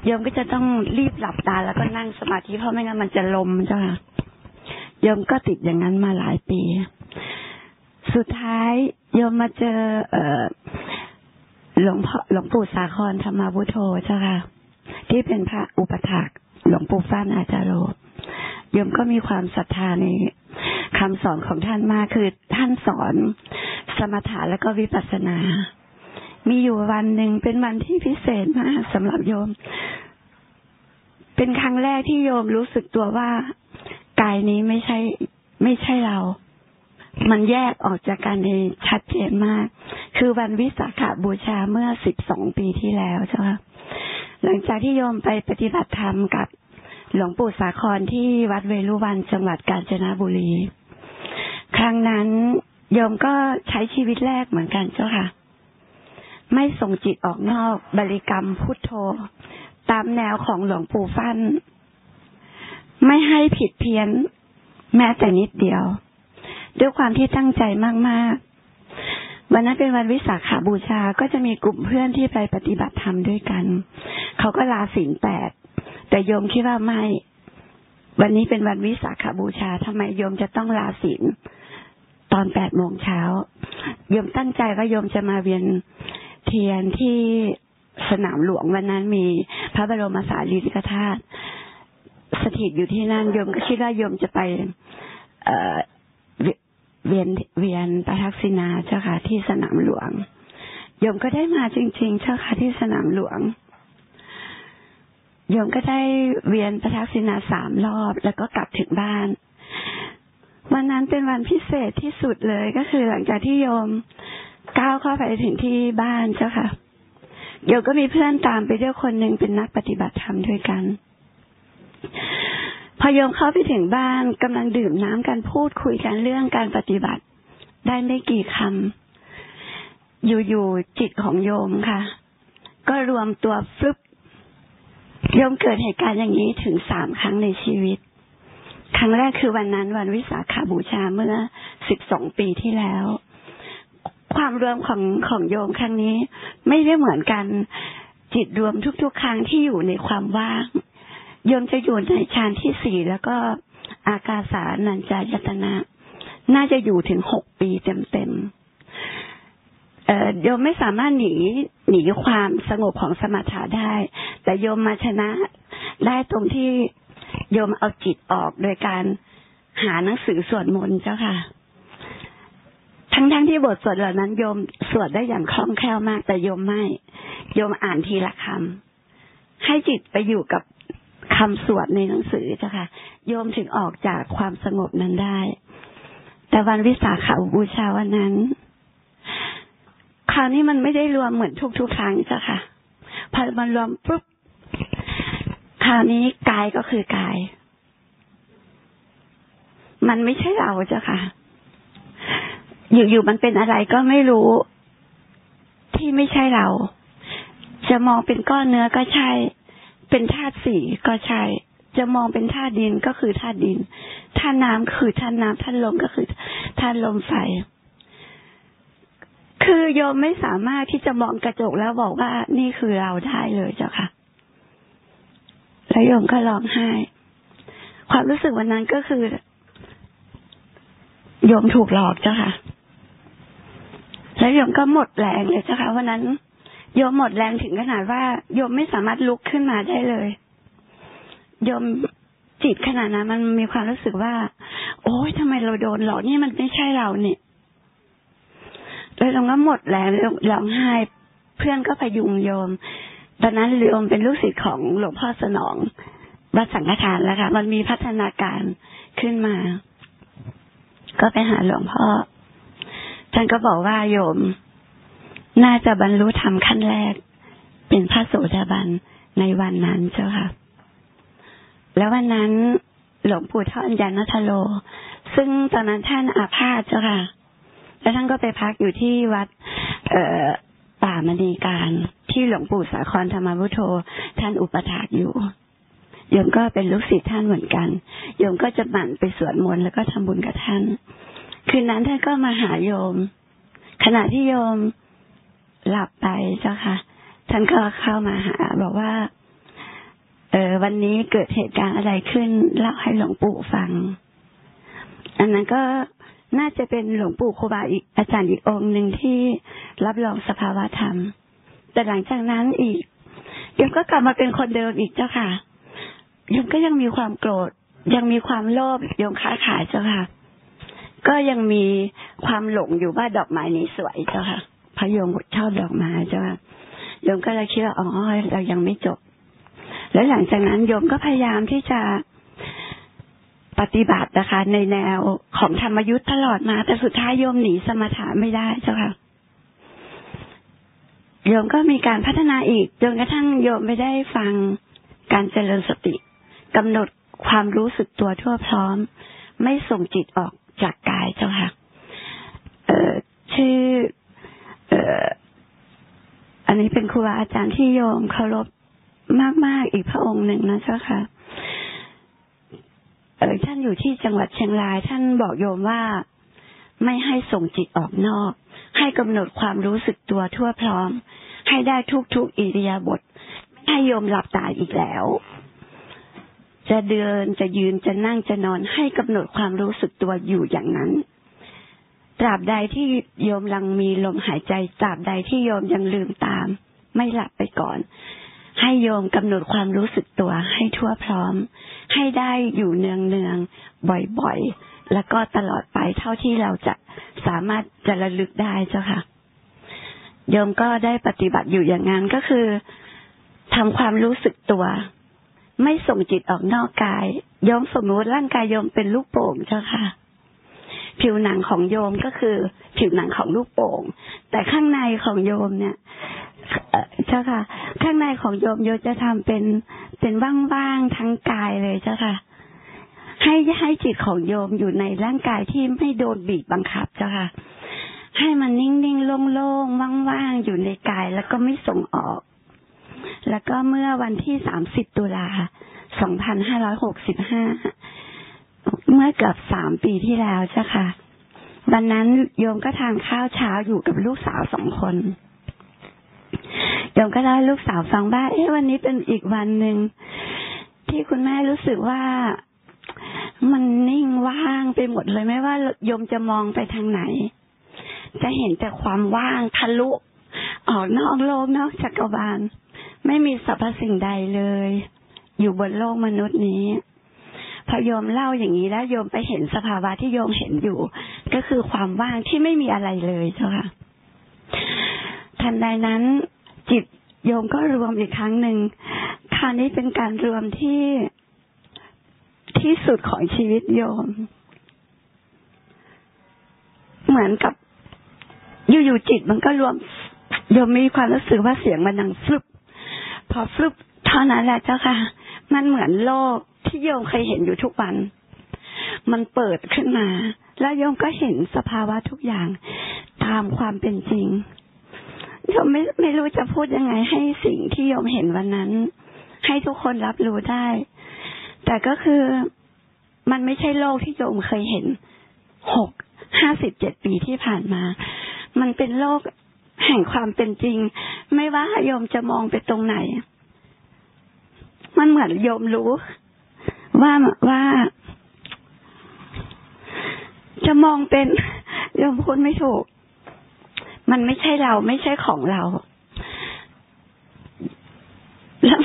โยมก็จะต้องรีบหลับตาแล้วก็นั่งสมาธิเพราะไม่งั้นมันจะลมจ้ะโยมก็ติดอย่างนั้นมาหลายปี สุดท้ายโยมมาเจอ เออหลวงพ่อหลวงปู่สาครธรรมบุโทเจ้าค่ะ ที่เป็นพระอุปถากหลวงปู่ฟ้านอาจารโร โยมก็มีความศรัทธาในคำสอนของท่านมากคือท่านสอนสมถะแล้วก็วิปัสสนา มีอยู่วันหนึ่งเป็นวันที่พิเศษมากสำหรับโยม เป็นครั้งแรกที่โยมรู้สึกตัวว่ากายนี้ไม่ใช่ ไม่ใช่เรา มันแยกออกจากกันในชัดเจนมาก คือวันวิสาขาบูชาเมื่อสิบสองปีที่แล้วใช่ไหมหลังจากที่โยมไปปฏิบัติธรรมกับ หลวงปู่สาครที่วัดเวรุวันจังหวัดกาญจนบุรี ครั้งนั้นโยมก็ใช้ชีวิตแรกเหมือนกันเจ้าค่ะ ไม่ส่งจิตออกนอก บริกรรมพุทโธ ตามแนวของหลวงปู่ฟัน่น ไม่ให้ผิดเพี้ยน แม้แต่นิดเดียว ด้วยความที่ตั้งใจมาก ๆ วันนั้นเป็นวันวิสาขาบูชาก็จะมีกลุ่มเพื่อนที่ไปปฏิบัติธรรมด้วยกัน เขาก็ลาศีลแปด แต่โยมคิดว่าไม่ วันนี้เป็นวันวิสาขาบูชาทำไมโยมจะต้องลาศีลตอนแปดโมงเช้าโยมตั้งใจว่าโยมจะมาเวียนเทียนที่สนามหลวงวันนั้นมีพระบรมสารีริกธาตุสถิตอยู่ที่นั่นโยมก็คิดว่าโยมจะไปเอ่อเวียนเวียนประทักษิณาเจ้าค่ะที่สนามหลวงโยมก็ได้มาจริง ๆ เจ้าค่ะที่สนามหลวง โยมก็ได้เวียนประทักษิณาสามรอบ แล้วก็กลับถึงบ้าน วันนั้นเป็นวันพิเศษที่สุดเลยก็คือหลังจากที่โยมก้าวเข้าไปถึงที่บ้านเจ้าค่ะโยมก็มีเพื่อนตามไปด้วยคนหนึ่งเป็นนักปฏิบัติธรรมด้วยกัน พอโยมเข้าไปถึงบ้านกำลังดื่มน้ำกันพูดคุยกันเรื่องการปฏิบัติ ได้ไม่กี่คำอยู่ๆจิตของโยมค่ะ ก็รวมตัวฟลุป โยมเกิดเหตุการณ์อย่างนี้ถึงสามครั้งในชีวิต ครั้งแรกคือวันนั้นวันวิสาขาบูชาเมื่อสิบสองปีที่แล้ว ความรวมของของโยมครั้งนี้ ไม่ได้เหมือนกันจิตรวมทุก ๆ ครั้งที่อยู่ในความว่างโยมจะอยู่ในฌานที่สี่แล้วก็อากาสานัญจายตนะ น่าจะอยู่ถึงหกปีเต็มๆ โยมไม่สามารถหนีหนีความสงบของสมถะได้ แต่โยมมาชนะได้ตรงที่โยมเอาจิตออกโดยการหาหนังสือสวดมนต์เจ้าค่ะ ทั้งๆทที่บทสวดเหล่านั้น โยมสวดได้อย่างคล่องแคล่วมาก แต่โยมไม่โยมอ่านทีละคำให้จิตไปอยู่กับคำสวดในหนังสือเจ้าค่ะ โยมถึงออกจากความสงบนั้นได้ แต่วันวิสาขาบูชาวันนั้น ราวนี้มันไม่ได้รวมเหมือนทุกๆครั้งเจ้าค่ะ พอมันรวมปุ๊บคราวนี้กายก็คือกาย มันไม่ใช่เราเจ้าค่ะ อยู่ๆมันเป็นอะไรก็ไม่รู้ที่ไม่ใช่เรา จะมองเป็นก้อนเนื้อก็ใช่ เป็นธาตุสีก็ใช่ จะมองเป็นธาตุดินก็คือธาตุดินธาตุน้ำคือธาตุน้ำธาตุลมก็คือธาตุลมไฟ คือโยมไม่สามารถที่จะมองกระจกแล้วบอกว่านี่คือเราได้เลยเจ้าค่ะ แล้วโยมก็ร้องไห้ ความรู้สึกวันนั้นก็คือ โยมถูกหลอกเจ้าค่ะ แล้วโยมก็หมดแรงเลยเจ้าค่ะวันนั้น โยมหมดแรงถึงขนาดว่า โยมไม่สามารถลุกขึ้นมาได้เลย โยมจิตขนาดนั้นมันมีความรู้สึกว่า โอ้ยทำไมเราโดนหลอกนี่มันไม่ใช่เราเนี่ย แล้วเราก็หมดแรงร้องไห้เพื่อนก็พยุงโยม ตอนนั้นโยมเป็นลูกศิษย์ของหลวงพ่อสนองวัดสังฆทานแล้วค่ะ มันมีพัฒนาการขึ้นมา ก็ไปหาหลวงพ่อ ท่านก็บอกว่าโยม น่าจะบรรลุธรรมขั้นแรก เป็นพระโสดาบันในวันนั้นเจ้าค่ะ แล้ววันนั้นหลวงปู่ท่านยานัทโล ซึ่งตอนนั้นท่านอาพาธเจ้าค่ะ แล้วท่านก็ไปพักอยู่ที่วัด เอ่อป่ามณีการที่หลวงปู่สาครธรรมวุโธท่านอุปถากอยู่โยมก็เป็นลูกศิษย์ท่านเหมือนกันโยมก็จะหมั่นไปสวดมนต์แล้วก็ทำบุญกับท่าน คืนนั้นท่านก็มาหาโยม ขณะที่โยมหลับไปเจ้าค่ะ ท่านก็เข้ามาหา บอกว่า เออวันนี้เกิดเหตุการณ์อะไรขึ้นเล่าให้หลวงปู่ฟัง อันนั้นก็ น่าจะเป็นหลวงปู่ครูบาอีกอาจารย์อีกองค์หนึ่งที่รับรองสภาวะธรรม แต่หลังจากนั้นอีกโยมก็กลับมาเป็นคนเดิมอีกเจ้าค่ะโยมก็ยังมีความโกรธ ยังมีความโลภยมค้าขายเจ้าค่ะ ก็ยังมีความหลงอยู่ว่าดอกไม้นี้สวยเจ้าค่ะพระยมชอบดอกไม้เจ้าค่ะโยมก็เลยคิดว่าอ๋อเรายังไม่จบ แล้วหลังจากนั้นโยมก็พยายามที่จะ ปฏิบัตินะคะ ในแนวของธรรมยุทธ์ตลอดมา แต่สุดท้ายโยมหนีสมถะไม่ได้เจ้าค่ะโยมก็มีการพัฒนาอีกจนกระทั่งโยมไม่ได้ฟังการเจริญสติกำหนดความรู้สึกตัวทั่วพร้อม ไม่ส่งจิตออกจากกายเจ้าค่ะเอ่อชื่อเอ่ออันนี้เป็นครูบาอาจารย์ที่โยมเคารพมาก ๆ อีกพระองค์หนึ่งนะเจ้าค่ะ เออท่านอยู่ที่จังหวัดเชียงราย ท่านบอกโยมว่าไม่ให้ส่งจิตออกนอก ให้กำหนดความรู้สึกตัวทั่วพร้อม ให้ได้ทุกๆอิริยาบถไม่ให้โยมหลับตาอีกแล้ว จะเดินจะยืนจะนั่งจะนอนให้กำหนดความรู้สึกตัวอยู่อย่างนั้น ตราบใดที่โยมยังมีลมหายใจ ตราบใดที่โยมยังลืมตาม ไม่หลับไปก่อน ให้โยมกำหนดความรู้สึกตัวให้ทั่วพร้อม ให้ได้อยู่เนืองเนืองบ่อยๆ แล้วก็ตลอดไปเท่าที่เราจะสามารถจะระลึกได้เจ้าค่ะ โยมก็ได้ปฏิบัติอยู่อย่างนั้นก็คือทำความรู้สึกตัว ไม่ส่งจิตออกนอกกายโยมสมมติร่างกายโยมเป็นลูกโป่งเจ้าค่ะ ผิวหนังของโยมก็คือผิวหนังของลูกโป่ง แต่ข้างในของโยมเนี่ยเจ้าค่ะ ข้างในของโยมโยมจะทำเป็นเป็นว่างๆทั้งกายเลยเจ้าค่ะ ให้ให้จิตของโยมอยู่ในร่างกายที่ไม่โดนบีบบังคับเจ้าค่ะ ให้มันนิ่งๆโล่งๆว่างๆอยู่ในกายแล้วก็ไม่ส่งออก แล้วก็เมื่อวันที่สามสิบตุลาสองพันห้าร้อยหกสิบห้า เมื่อเกือบสามปีที่แล้วเจ้าค่ะวันนั้นโยมก็ทานข้าวเช้าอยู่กับลูกสาวสองคนโยมก็เล่าให้ลูกสาวฟังว่าเอ๊ะวันนี้เป็นอีกวันหนึ่งที่คุณแม่รู้สึกว่ามันนิ่งว่างไปหมดเลยไม่ว่าโยมจะมองไปทางไหน จะเห็นแต่ความว่างทะลุออกนอกโลกนอกจักรวาลไม่มีสรรพสิ่งใดเลย อยู่บนโลกมนุษย์นี้ พอโยมเล่าอย่างนี้แล้วโยมไปเห็นสภาวะที่โยมเห็นอยู่ ก็คือความว่างที่ไม่มีอะไรเลยเจ้าค่ะ ทันใดนั้นจิตโยมก็รวมอีกครั้งหนึ่งคราวนี้เป็นการรวมที่ที่สุดของชีวิตโยม เหมือนกับอยู่ๆจิตมันก็รวมโยมมีความรู้สึกว่าเสียงมันดังฟึบพอฟลุปเท่านั้นแหละเจ้าค่ะ มันเหมือนโลก ที่โยมเคยเห็นอยู่ทุกวัน มันเปิดขึ้นมา แล้วโยมก็เห็นสภาวะทุกอย่างตามความเป็นจริงโยมไม่ไม่รู้จะพูดยังไงให้สิ่งที่โยมเห็นวันนั้น ให้ทุกคนรับรู้ได้ แต่ก็คือมันไม่ใช่โลกที่โยมเคยเห็นหกห้าสิบเจ็ดปีที่ผ่านมา มันเป็นโลกแห่งความเป็นจริง ไม่ว่าโยมจะมองไปตรงไหน มันเหมือนโยมรู้ ว่าว่า จะมองเป็นโยมพูดไม่ถูก มันไม่ใช่เราไม่ใช่ของเรา แล้ว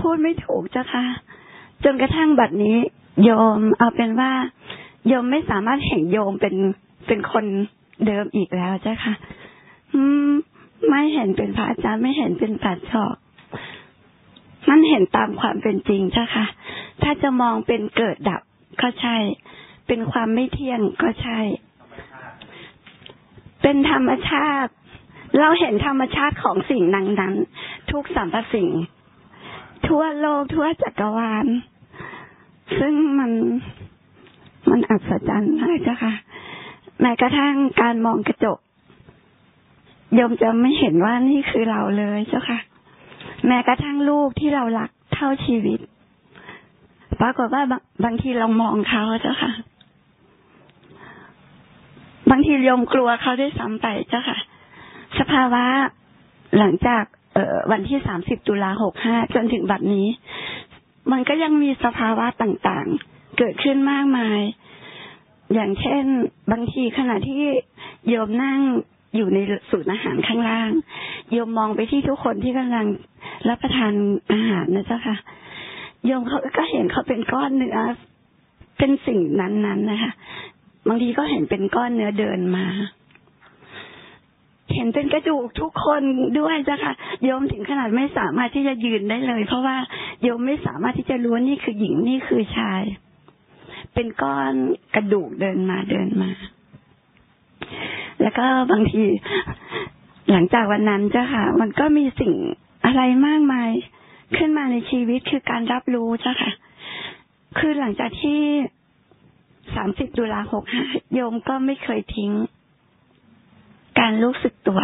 พูดไม่ถูกจ้ะค่ะ จนกระทั่งบัดนี้ โยมเอาเป็นว่า โยมไม่สามารถเห็นโยมเป็นเป็นคนเดิมอีกแล้วจ้ะค่ะ อืม ไม่เห็นเป็นพระอาจารย์ไม่เห็นเป็นปัดชอก มันเห็นตามความเป็นจริงจ้ะค่ะ ถ้าจะมองเป็นเกิดดับก็ใช่ เป็นความไม่เที่ยงก็ใช่ เป็นธรรมชาติ เราเห็นธรรมชาติของสิ่งนั้นนั้นทุกสรรพสิ่ง ทั่วโลกทั่วจักรวาล ซึ่งมันมันอัศจรรย์มากจ้ะค่ะแม้กระทั่งการมองกระจกยมจะไม่เห็นว่านี่คือเราเลยเจ้าค่ะ แม้กระทั่งลูกที่เรารักเท่าชีวิต ปรากฏว่าบางบางทีเรามองเขาเจ้าค่ะ บางทีโยมกลัวเขาด้วยซ้ำไปเจ้าค่ะ สภาวะหลังจากเออวันที่สามสิบตุลาหกห้าจนถึงบัดนี้ มันก็ยังมีสภาวะต่างๆ เกิดขึ้นมากมาย อย่างเช่น บางทีขณะที่โยมนั่ง อยู่ในสูตรอาหารข้างล่างโยมมองไปที่ทุกคนที่กำลังรับประทานอาหารนะเจ้าค่ะโยมเขาก็เห็นเขาเป็นก้อนเนื้อเป็นสิ่งนั้นๆนะคะบางทีก็เห็นเป็นก้อนเนื้อเดินมา เห็นเป็นกระดูกทุกคนด้วยจ้ะค่ะโยมถึงขนาดไม่สามารถที่จะยืนได้เลย เพราะว่าโยมไม่สามารถที่จะรู้ว่านี่คือหญิงนี่คือชาย เป็นก้อนกระดูกเดินมาเดินมา แล้วก็บางที หลังจากวันนั้นเจ้ะค่ะ มันก็มีสิ่งอะไรมากมาย ขึ้นมาในชีวิตคือการรับรู้เจ้ะค่ะ คือหลังจากที่สามสิบตุลาหกห้าโยมก็ไม่เคยทิ้ง การรู้สึกตัว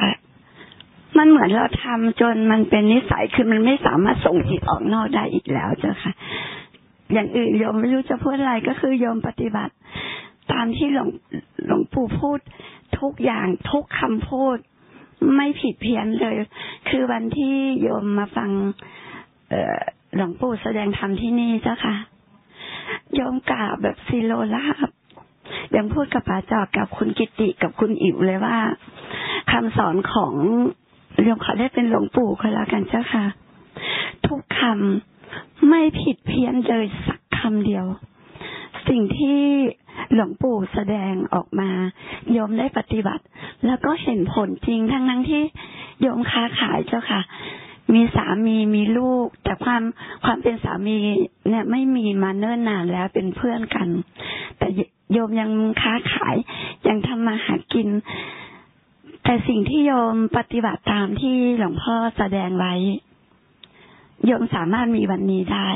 มันเหมือนเราทำจนมันเป็นนิสัยคือมันไม่สามารถส่งจิตออกนอกได้อีกแล้วเจ้าค่ะ อย่างอื่นโยมไม่รู้จะพูดอะไรก็คือโยมปฏิบัติ ตามที่หลวงหลวงปู่พูดทุกอย่างทุกคำพูด ไม่ผิดเพี้ยนเลย คือวันที่โยมมาฟังหลวงปู่แสดงธรรมที่นี่เจ้าค่ะโยมกราบแบบซีโรลาบยังพูดกับป๋าจอกกับคุณกิติกับคุณอิ๋วเลยว่าคำสอนของโยมขอได้เป็นหลวงปู่ก็แล้วกันเจ้าค่ะ ทุกคำไม่ผิดเพี้ยนเลยสักคำเดียว สิ่งที่ หลวงปู่แสดงออกมาโยมได้ปฏิบัติ แล้วก็เห็นผลจริงทั้งนั้นที่โยมค้าขายเจ้าค่ะ มีสามีมีลูก แต่ความความเป็นสามีเนี่ยไม่มีมาเนิ่นนานแล้วเป็นเพื่อนกัน แต่โยมยังค้าขายยังทำมาหากิน แต่สิ่งที่โยมปฏิบัติตามที่หลวงพ่อแสดงไว้โยมสามารถมีวันนี้ได้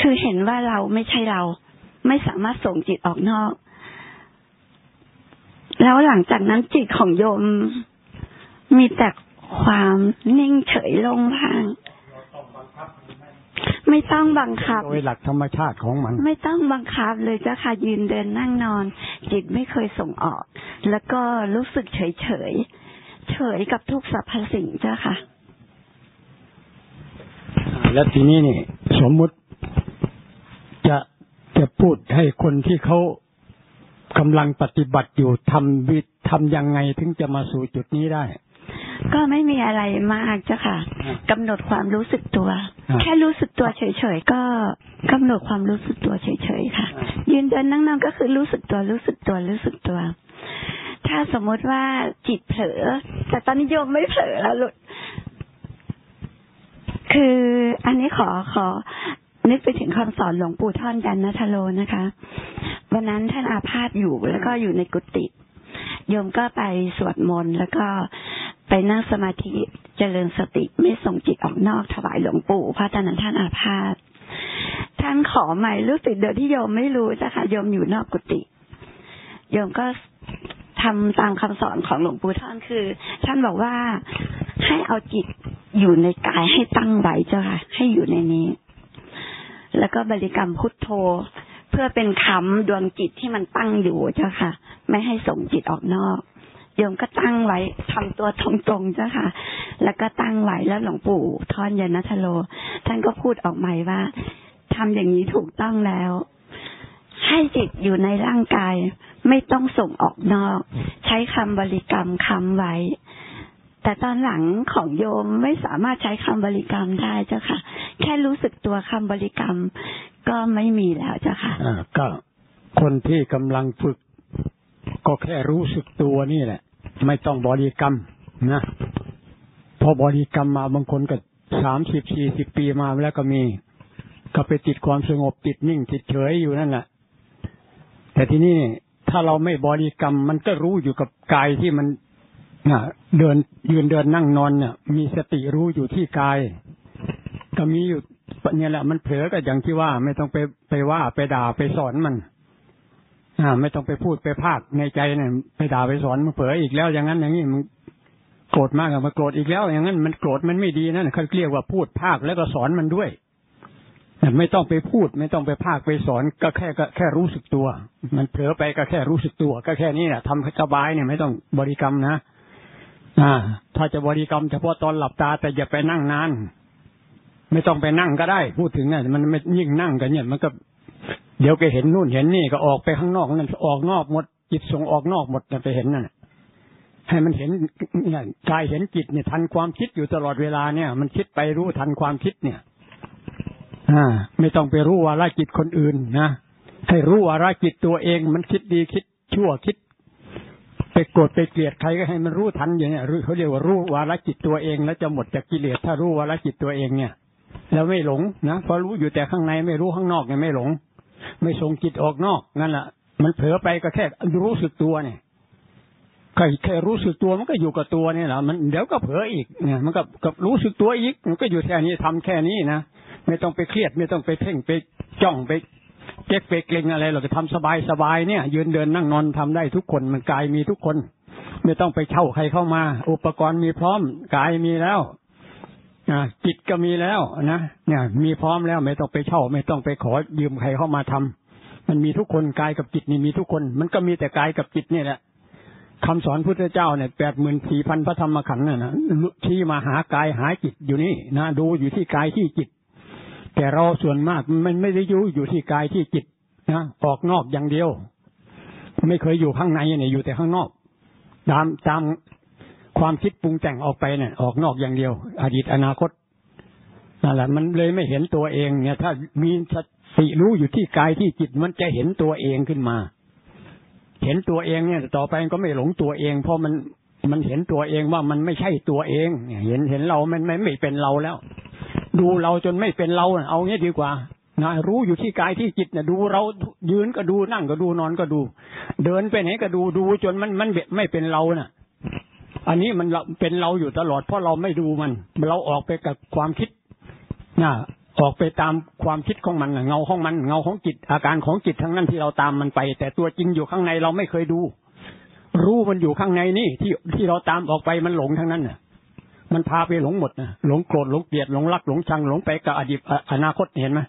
คือเห็นว่าเราไม่ใช่เรา ไม่สามารถส่งจิตออกนอก แล้วหลังจากนั้นจิตของโยมมีแต่ความนิ่งเฉยลงพางไม่ต้องบังคับโดยหลักธรรมชาติของมัน ไม่ต้องบังคับเลยเจ้าค่ะยืนเดินนั่งนอน จิตไม่เคยส่งออก แล้วก็รู้สึกเฉยเฉยๆเฉยกับทุกสรรพสิ่งเจ้าค่ะ แล้วทีนี้นี่ สมมุติจะ จะพูดให้คนที่เขากำลังปฏิบัติอยู่ทำวิทำยังไงถึงจะมาสู่จุดนี้ได้ ก็ไม่มีอะไรมากเจ้าค่ะกำหนดความรู้สึกตัวอ่าแค่รู้สึกตัวเฉยๆก็กำหนดความรู้สึกตัวเฉยๆค่ะ ยืนเดินนั่งนอนก็คือรู้สึกตัวรู้สึกตัวรู้สึกตัว ถ้าสมมติว่าจิตเผลอ แต่ตอนนี้โยมไม่เผลอแล้วหลุดคืออันนี้ขอขอ นึกไปถึงคำสอนหลวงปู่ท่อนยันนัทโลนะคะ วันนั้นท่านอาพาธอยู่แล้วก็อยู่ในกุฏิโยมก็ไปสวดมนต์แล้วก็ไปนั่งสมาธิเจริญสติไม่ส่งจิตออกนอกถวายหลวงปู่เพราะตอนนั้นท่านอาพาธท่านขอใหม่รู้สึกโดยที่โยมไม่รู้จ้ะค่ะโยมอยู่นอกกุฏิโยมก็ทำตามคำสอนของหลวงปู่ท่านคือ ท่านบอกว่าให้เอาจิตอยู่ในกายให้ตั้งไว้เจ้าค่ะ ให้อยู่ในนี้ แล้วก็บริกรรมพุทโธ เพื่อเป็นคำดวงจิตที่มันตั้งอยู่เจ้าค่ะ ไม่ให้ส่งจิตออกนอกโยมก็ตั้งไว้ทำตัวตรงๆเจ้าค่ะ แล้วก็ตั้งไว้แล้วหลวงปู่ทอนยานัทโล ท่านก็พูดออกใหมาว่าทำอย่างนี้ถูกต้องแล้ว ให้จิตอยู่ในร่างกาย ไม่ต้องส่งออกนอก ใช้คำบริกรรมคำไว้ แต่ตอนหลังของโยมไม่สามารถใช้คำบริกรรมได้เจ้าค่ะ แค่รู้สึกตัวคำบริกรรม ก็ไม่มีแล้วเจ้าค่ะอ่าก็คนที่กำลังฝึก ก็แค่รู้สึกตัวนี่แหละ ไม่ต้องบริกรรมนะพอบริกรรมมาบางคนก็สามสิบสี่สิบปีมาแล้วก็มีก็ไปติดความสงบติดนิ่งติดเฉยอยู่นั่นแหละแต่ที่นี่ถ้าเราไม่บริกรรม มันก็รู้อยู่กับกายที่มันนะเดินยืนเดินนั่งนอนเนี่ยมีสติรู้อยู่ที่กาย ก็มีอยู่เนี่ยแหละมันเผลอก็อย่างที่ว่า ไม่ต้องไปไปว่าไปด่าไปสอนมัน อ่า ไม่ต้องไปพูดไปพากในใจเนี่ยไปด่าไปสอนมันเผลออีกแล้วอย่างนั้นอย่างนี้มันโกรธมากอะมันโกรธอีกแล้ว อย่างนั้นมันโกรธมันไม่ดีนั่นเขาเรียกว่าพูดพากแล้วก็สอนมันด้วยแต่ไม่ต้องไปพูด ไม่ต้องไปพากไปสอนก็แค่ก็แค่รู้สึกตัว มันเผลอไปก็แค่รู้สึกตัว ก็แค่นี้แหละทำสบายเนี่ยไม่ต้องบริกรรมนะอ่า ถ้าจะบริกรรมเฉพาะตอนหลับตาแต่อย่าไปนั่งนาน ไม่ต้องไปนั่งก็ได้ พูดถึงเนี่ยมันไม่ยิ่งนั่งกันเนี่ย มันก็ เดี๋ยวก็เห็นนู่นเห็นนี่ก็ออกไปข้างนอกนั่นออกนอกหมดจิตส่งออกนอกหมดนั่นไปเห็นนั่นให้มันเห็นเนี่ยกายเห็นจิตเนี่ย ทันความคิดอยู่ตลอดเวลาเนี่ย มันคิดไปรู้ทันความคิดเนี่ยอ่า ไม่ต้องไปรู้วาระจิตคนอื่นนะให้รู้วาระจิตตัวเอง มันคิดดีคิดชั่วคิด ไปโกรธไปเกลียดใครก็ให้มันรู้ทันอย่างเนี้ยเขาเรียกว่ารู้วาระจิตตัวเองแล้วจะหมดจากกิเลสถ้ารู้วาระจิตตัวเองเนี่ย แล้วไม่หลงนะเพราะรู้อยู่แต่ข้างในไม่รู้ข้างนอกเนี่ยไม่หลง ไม่ส่งจิตออกนอกนั่นแหละมันเผลอไปก็แค่รู้สึกตัวเนี่ยแค่แค่รู้สึกตัวมันก็อยู่กับตัวเนี่ยแหละมันเดี๋ยวก็เผลออีกเนี่ยมันก็กับรู้สึกตัวอีก มันก็อยู่แค่นี้ทำแค่นี้นะไม่ต้องไปเครียดไม่ต้องไปเพ่งไปจ้องไปเจ๊กไปเกรงอะไรเราจะทำสบายสบายเนี่ย ยืนเดินนั่งนอนทำได้ทุกคนมันกายมีทุกคน ไม่ต้องไปเช่าใครเข้ามา อุปกรณ์มีพร้อมกายมีแล้ว จิตก็มีแล้วนะเนี่ย มีพร้อมแล้วไม่ต้องไปเช่า ไม่ต้องไปขอยืมใครเข้ามาทำมันมีทุกคนกายกับจิตนี่มีทุกคน มันก็มีแต่กายกับจิตนี่แหละคำสอนพุทธเจ้าเนี่ยแปดหมื่นสี่พันพระธรรมขันธ์น่ะนะที่มาหากายหาจิตอยู่นี่นะดูอยู่ที่กายที่จิต แต่เราส่วนมากมันไม่ได้อยู่อยู่ที่กายที่จิตนะออกนอกอย่างเดียว ไม่เคยอยู่ข้างในเนี่ยอยู่แต่ข้างนอก ตามตาม ความคิดปรุงแต่งออกไปเนี่ย ออกนอกอย่างเดียว อดีตอนาคตนั่นแหละมันเลยไม่เห็นตัวเอง เนี่ย ถ้ามีสติรู้อยู่ที่กายที่จิตมันจะเห็นตัวเองขึ้นมา เห็นตัวเองเนี่ย ต่อไปก็ไม่หลงตัวเอง เพราะมันมันเห็นตัวเองว่ามันไม่ใช่ตัวเองเนี่ย เห็นเห็นเรามันไม่ไม่เป็นเราแล้ว ดูเราจนไม่เป็นเราเอาเงี้ยดีกว่านะรู้อยู่ที่กายที่จิตเนะดูเรายืนก็ดูนั่งก็ดูนอนก็ดู เดินไปไหนก็ดูดูจนมันมันไม่เป็นเราน่ะ อันนี้มันเป็นเราอยู่ตลอดเพราะเราไม่ดูมัน เราออกไปกับความคิดนะออกไปตามความคิดของมันเงาของมันเงาของจิต อาการของจิตทั้งนั้นที่เราตามมันไป แต่ตัวจริงอยู่ข้างในเราไม่เคยดู รู้มันอยู่ข้างในนี่ที่ที่เราตามออกไปมันหลงทั้งนั้นน่ะ มันพาไปหลงหมดนะหลงโกรธหลงเกลียดหลงรักหลงชังหลงไปกับอดีตอนาคตเห็นไหม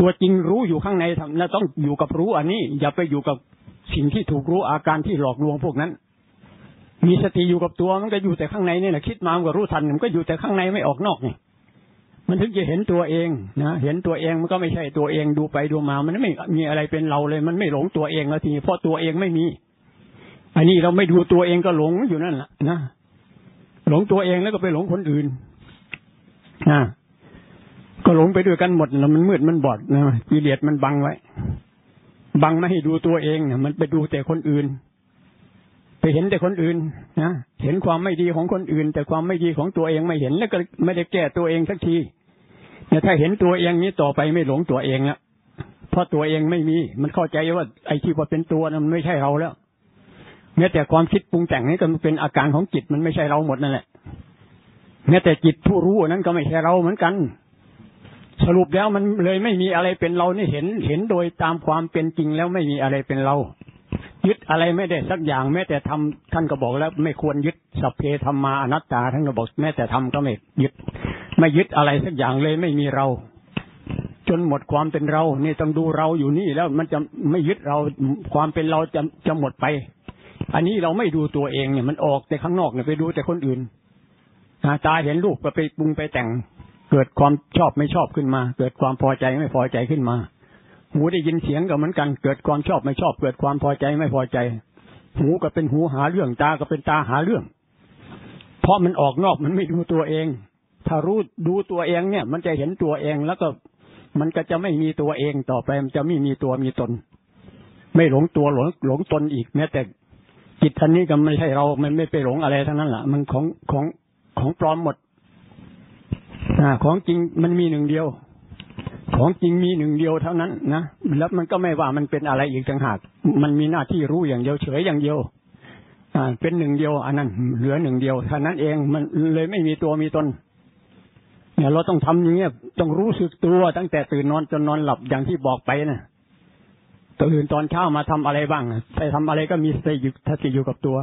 ตัวจริงรู้อยู่ข้างในทำต้องอยู่กับรู้อันนี้ อย่าไปอยู่กับสิ่งที่ถูกรู้อาการที่หลอกลวงพวกนั้น มีสติอยู่กับตัวมันก็อยู่แต่ข้างในนี่แหละคิดมามันก็รู้ทันมันก็อยู่แต่ข้างในไม่ออกนอกนี่มันถึงจะเห็นตัวเองนะเห็นตัวเองมันก็ไม่ใช่ตัวเองดูไปดูมา มันไม่มีอะไรเป็นเราเลย มันไม่หลงตัวเองแล้วทีเพราะตัวเองไม่มี อันนี้เราไม่ดูตัวเองก็หลงอยู่นั่นแหละนะหลงตัวเองแล้วก็ไปหลงคนอื่นนะก็หลงไปด้วยกันหมดแล้วมันมืดมันบอดนะกิเลสมันบังไว้ บังไม่ให้ดูตัวเองเนี่ยมันไปดูแต่คนอื่น เห็นแต่คนอื่นนะเห็นความไม่ดีของคนอื่น แต่ความไม่ดีของตัวเองไม่เห็นแล้วก็ไม่ได้แก้ตัวเองสักทีเนี่ยถ้าเห็นตัวเองนี้ต่อไปไม่หลงตัวเองละเพราะตัวเองไม่มี มันเข้าใจว่า ไอ้ที่ว่าเป็นตัวนั้นมันไม่ใช่เราแล้วแม้แต่ความคิดปรุงแต่งนี้ก็เป็นอาการของจิตมันไม่ใช่เราหมดนั่นแหละแม้แต่จิตผู้รู้นั้นก็ไม่ใช่เราเหมือนกัน สรุปแล้วมันเลยไม่มีอะไรเป็นเรานี่เห็นเห็นโดยตามความเป็นจริงแล้วไม่มีอะไรเป็นเรา ยึดอะไรไม่ได้สักอย่างแม้แต่ทำท่านก็บอกแล้ว ไม่ควรยึดสัพเพธรรมาอนัตตาท่านก็บอกแม้แต่ทำก็ไม่ยึด ไม่ยึดอะไรสักอย่างเลยไม่มีเรา จนหมดความเป็นเรานี่ต้องดูเราอยู่นี่แล้วมันจะไม่ยึดเราความเป็นเราจะจะหมดไป อันนี้เราไม่ดูตัวเองเนี่ยมันออกแต่ข้างนอกเนี่ยไปดูแต่คนอื่นตาเห็นรูปก็ไปปรุงไปแต่ง เกิดความชอบไม่ชอบขึ้นมา เกิดความพอใจไม่พอใจขึ้นมา หูได้ยินเสียงก็เหมือนกัน เกิดความชอบไม่ชอบ เกิดความพอใจไม่พอใจ หูก็เป็นหูหาเรื่องตาก็เป็นตาหาเรื่อง เพราะมันออกนอกมันไม่ดูตัวเอง ถ้ารู้ดูตัวเองเนี่ย มันจะเห็นตัวเองแล้วก็มันก็จะไม่มีตัวเองต่อไปมันจะไม่มีตัวมีตน ไม่หลงตัวหลงหลงตนอีกแม้แต่จิตอันนี้ก็ไม่ใช่เรา มันไม่ไปหลงอะไรทั้งนั้นแหละมันของของของปลอมหมด อ่า ของจริงมันมีหนึ่งเดียว ของจริงมีหนึ่งเดียวเท่านั้นนะแล้วมันก็ไม่ว่ามันเป็นอะไรอีกต่างหาก มันมีหน้าที่รู้อย่างเดียวเฉยอย่างเดียวอ่าเป็นหนึ่งเดียว อันนั้น เหลือหนึ่งเดียวเท่านั้นเองมันเลยไม่มีตัวมีตนเนี่ยเราต้องทำอย่างเงี้ยต้องรู้สึกตัวตั้งแต่ตื่นนอนจนนอนหลับอย่างที่บอกไปนะตื่นตอนเช้ามาทำอะไรบ้างไปทำอะไรก็มีสติอยู่สติอยู่กับตัว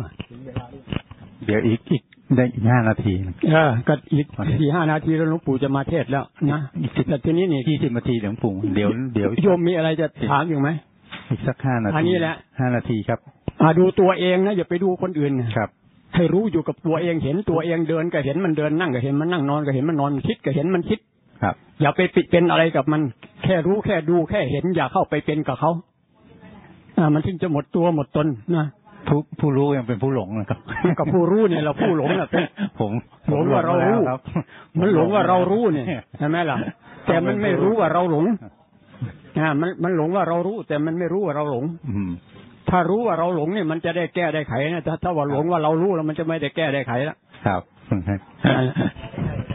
เดี๋ยวอีกอีก ได้อีกห้านาทีเออก็อีกสี่ห้านาทีแล้วหลวงปู่จะมาเทศน์แล้วนะแต่ทีนี้นี่ยี่สิบนาทีหลวงปู่เดี๋ยวเดี๋ยวโยมมีอะไรจะถามอยู่ไหมอีกสักห้านาทีอันนี้แหละห้านาทีครับ อ่าดูตัวเองนะอย่าไปดูคนอื่นนะครับให้รู้อยู่กับตัวเองเห็นตัวเองเดินก็เห็นมันเดินนั่งก็เห็นมันนั่งนอนก็เห็นมันนอนคิดก็เห็นมันคิด ครับ อย่าไปปิดเป็นอะไรกับมัน แค่รู้แค่ดูแค่เห็นอย่าเข้าไปเป็นกับเขาอ่ามันถึงจะหมดตัวหมดตนนะ ผู้ผู้รู้ยังเป็นผู้หลงนะครับกับผู้รู้เนี่ยเราผู้หลงน่ะเป็นผมหลงว่าเรารู้ครับมันหลงว่าเรารู้เนี่ยใช่ไหมล่ะ แต่มันไม่รู้ว่าเราหลงอ่ามันมันหลงว่าเรารู้ แต่มันไม่รู้ว่าเราหลง อืมถ้ารู้ว่าเราหลงเนี่ยมันจะได้แก้ได้ไขนะถ้าถ้าว่าหลงว่าเรารู้แล้วมันจะไม่ได้แก้ได้ไขแล้วครับ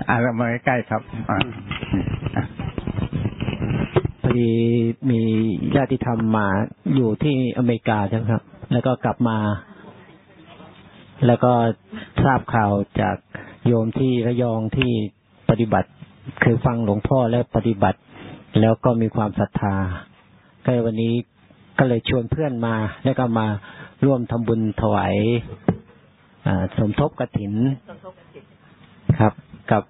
อ่าแล้วมาใกล้ๆครับอ่าอะพอดีมีญาติธรรมมาอยู่ที่อเมริกาใช่ไหมครับ แล้วก็กลับมา แล้วก็ทราบข่าวจากโยมที่ระยองที่ปฏิบัติ คือฟังหลวงพ่อแล้วปฏิบัติ แล้วก็มีความศรัทธาก็เลยวันนี้ก็เลยชวนเพื่อนมา แล้วก็มาร่วมทำบุญถวายสมทบกระถินครับ กับ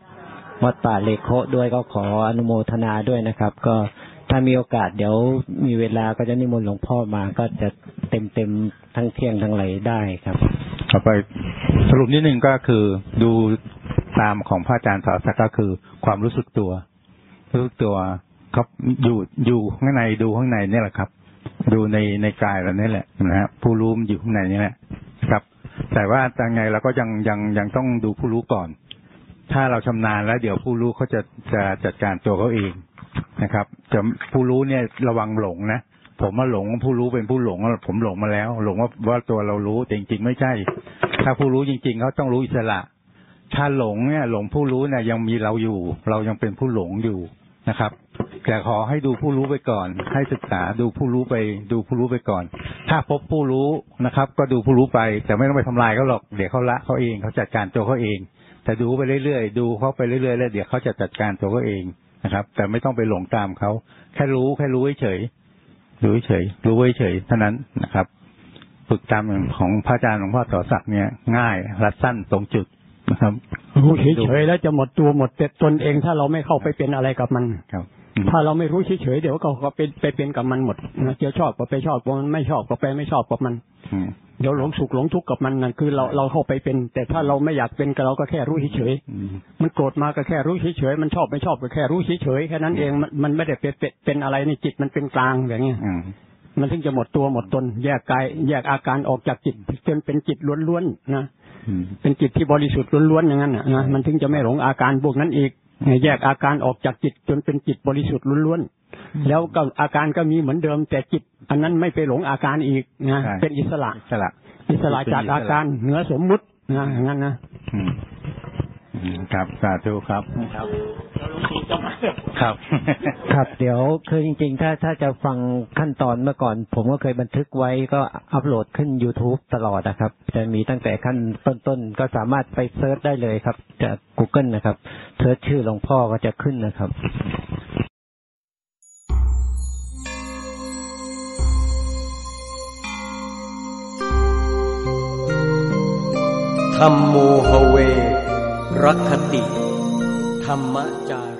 วัดป่าเลโคด้วยก็ขออนุโมทนาด้วยนะครับ ก็ ถ้ามีโอกาสเดี๋ยวมีเวลาก็จะนิมนต์หลวงพ่อมาก็จะเต็มเต็มทั้งเที่ยงทั้งไหลได้ครับต่อไปสรุปนิดนึงก็คือดูตามของพระอาจารย์สอนสักก็คือความรู้สึกตัวรู้สึกตัวครับอยู่อยู่ข้างในดูข้างในนี่แหละครับ ดูในในกายเรานี่แหละนะฮะผู้รู้มันอยู่ข้างในนี่แหละครับ แต่ว่ายังไงเราก็ยังยังยังต้องดูผู้รู้ก่อน ถ้าเราชำนาญแล้ว เดี๋ยวผู้รู้เขาจะจะจัดการตัวเขาเอง นะครับจะผู้รู้เนี่ยระวังหลงนะผมมาหลงผู้รู้เป็นผู้หลงผมหลงมาแล้ว หลงว่าว่าตัวเรารู้แต่จริงๆไม่ใช่ ถ้าผู้รู้จริง ๆเขาต้องรู้อิสระ ถ้าหลงเนี่ย หลงผู้รู้เนี่ยยังมีเราอยู่ เรายังเป็นผู้หลงอยู่นะครับ แต่ขอให้ดูผู้รู้ไปก่อน ให้ศึกษาดูผู้รู้ไป ดูผู้รู้ไปก่อน ถ้าพบผู้รู้นะครับ ก็ดูผู้รู้ไป แต่ไม่ต้องไปทำลายเขาหรอกเดี๋ยวเขาละเขาเองเขาจัดการตัวเขาเอง แต่ดูไปเรื่อยๆดูเขาไปเรื่อยๆแล้วเดี๋ยวเขาจะจัดการตัวเขาเอง นะครับ แต่ไม่ต้องไปหลงตามเขาแค่รู้แค่รู้เฉยๆรู้เฉยๆรู้เฉยๆเท่านั้นนะครับ ฝึกตามอย่างของพระอาจารย์หลวงพ่อต่อศักดิ์เนี่ย ง่ายรัดสั้นตรงจุดนะครับรู้เฉยๆแล้วจะหมดตัวหมดตนเองถ้าเราไม่เข้าไปเป็นอะไรกับมันครับอืม ถ้าเราไม่รู้เฉยๆเดี๋ยวก็ก็เป็นไปเป็นกับมันหมดนะจะชอบก็ไปชอบก็มันไม่ชอบก็ไปไม่ชอบกับมันอืมเดี๋ยวหลงสุขหลงทุกข์กับมันนั่นคือเราเราเข้าไปเป็น แต่ถ้าเราไม่อยากเป็นก็เราก็แค่รู้เฉยอืมๆมันโกรธมาก็แค่รู้เฉยๆมันชอบไม่ชอบก็แค่รู้เฉยๆแค่นั้นเองมันมันไม่ได้เป็นเป็นเป็นอะไรในจิตมันเป็นกลางอย่างเงี้ยอืมมันถึงจะหมดตัวหมดตน แยกกาย แยกอาการออกจากจิตจนเป็นจิตล้วนๆนะอืมเป็นจิตที่บริสุทธิ์ล้วนๆอย่างนั้นนะนะมันถึงจะไม่หลงอาการพวกนั้นอีก แยกอาการออกจากจิตจนเป็นจิตบริสุทธิ์ล้วนๆ แล้วก็อาการก็มีเหมือนเดิมแต่จิต อันนั้นไม่ไปหลงอาการอีกนะใช่เป็นอิสระอิสระ อิสระจากอาการเหนือสมมุตินะอย่างนั้นนะอืมอืม ครับสาธุครับ ครับครับ ครับ เดี๋ยวคือจริง ๆ ถ้าถ้าจะฟังขั้นตอนเมื่อก่อน ผมก็เคยบันทึกไว้ก็อัปโหลดขึ้น YouTube ตลอดนะครับ จะมีตั้งแต่ขั้นต้นๆ ก็สามารถไป search ได้เลยครับจาก Google นะครับ search ชื่อหลวงพ่อก็จะขึ้นนะครับธรรมโมหเว รักคติ ธรรมจาร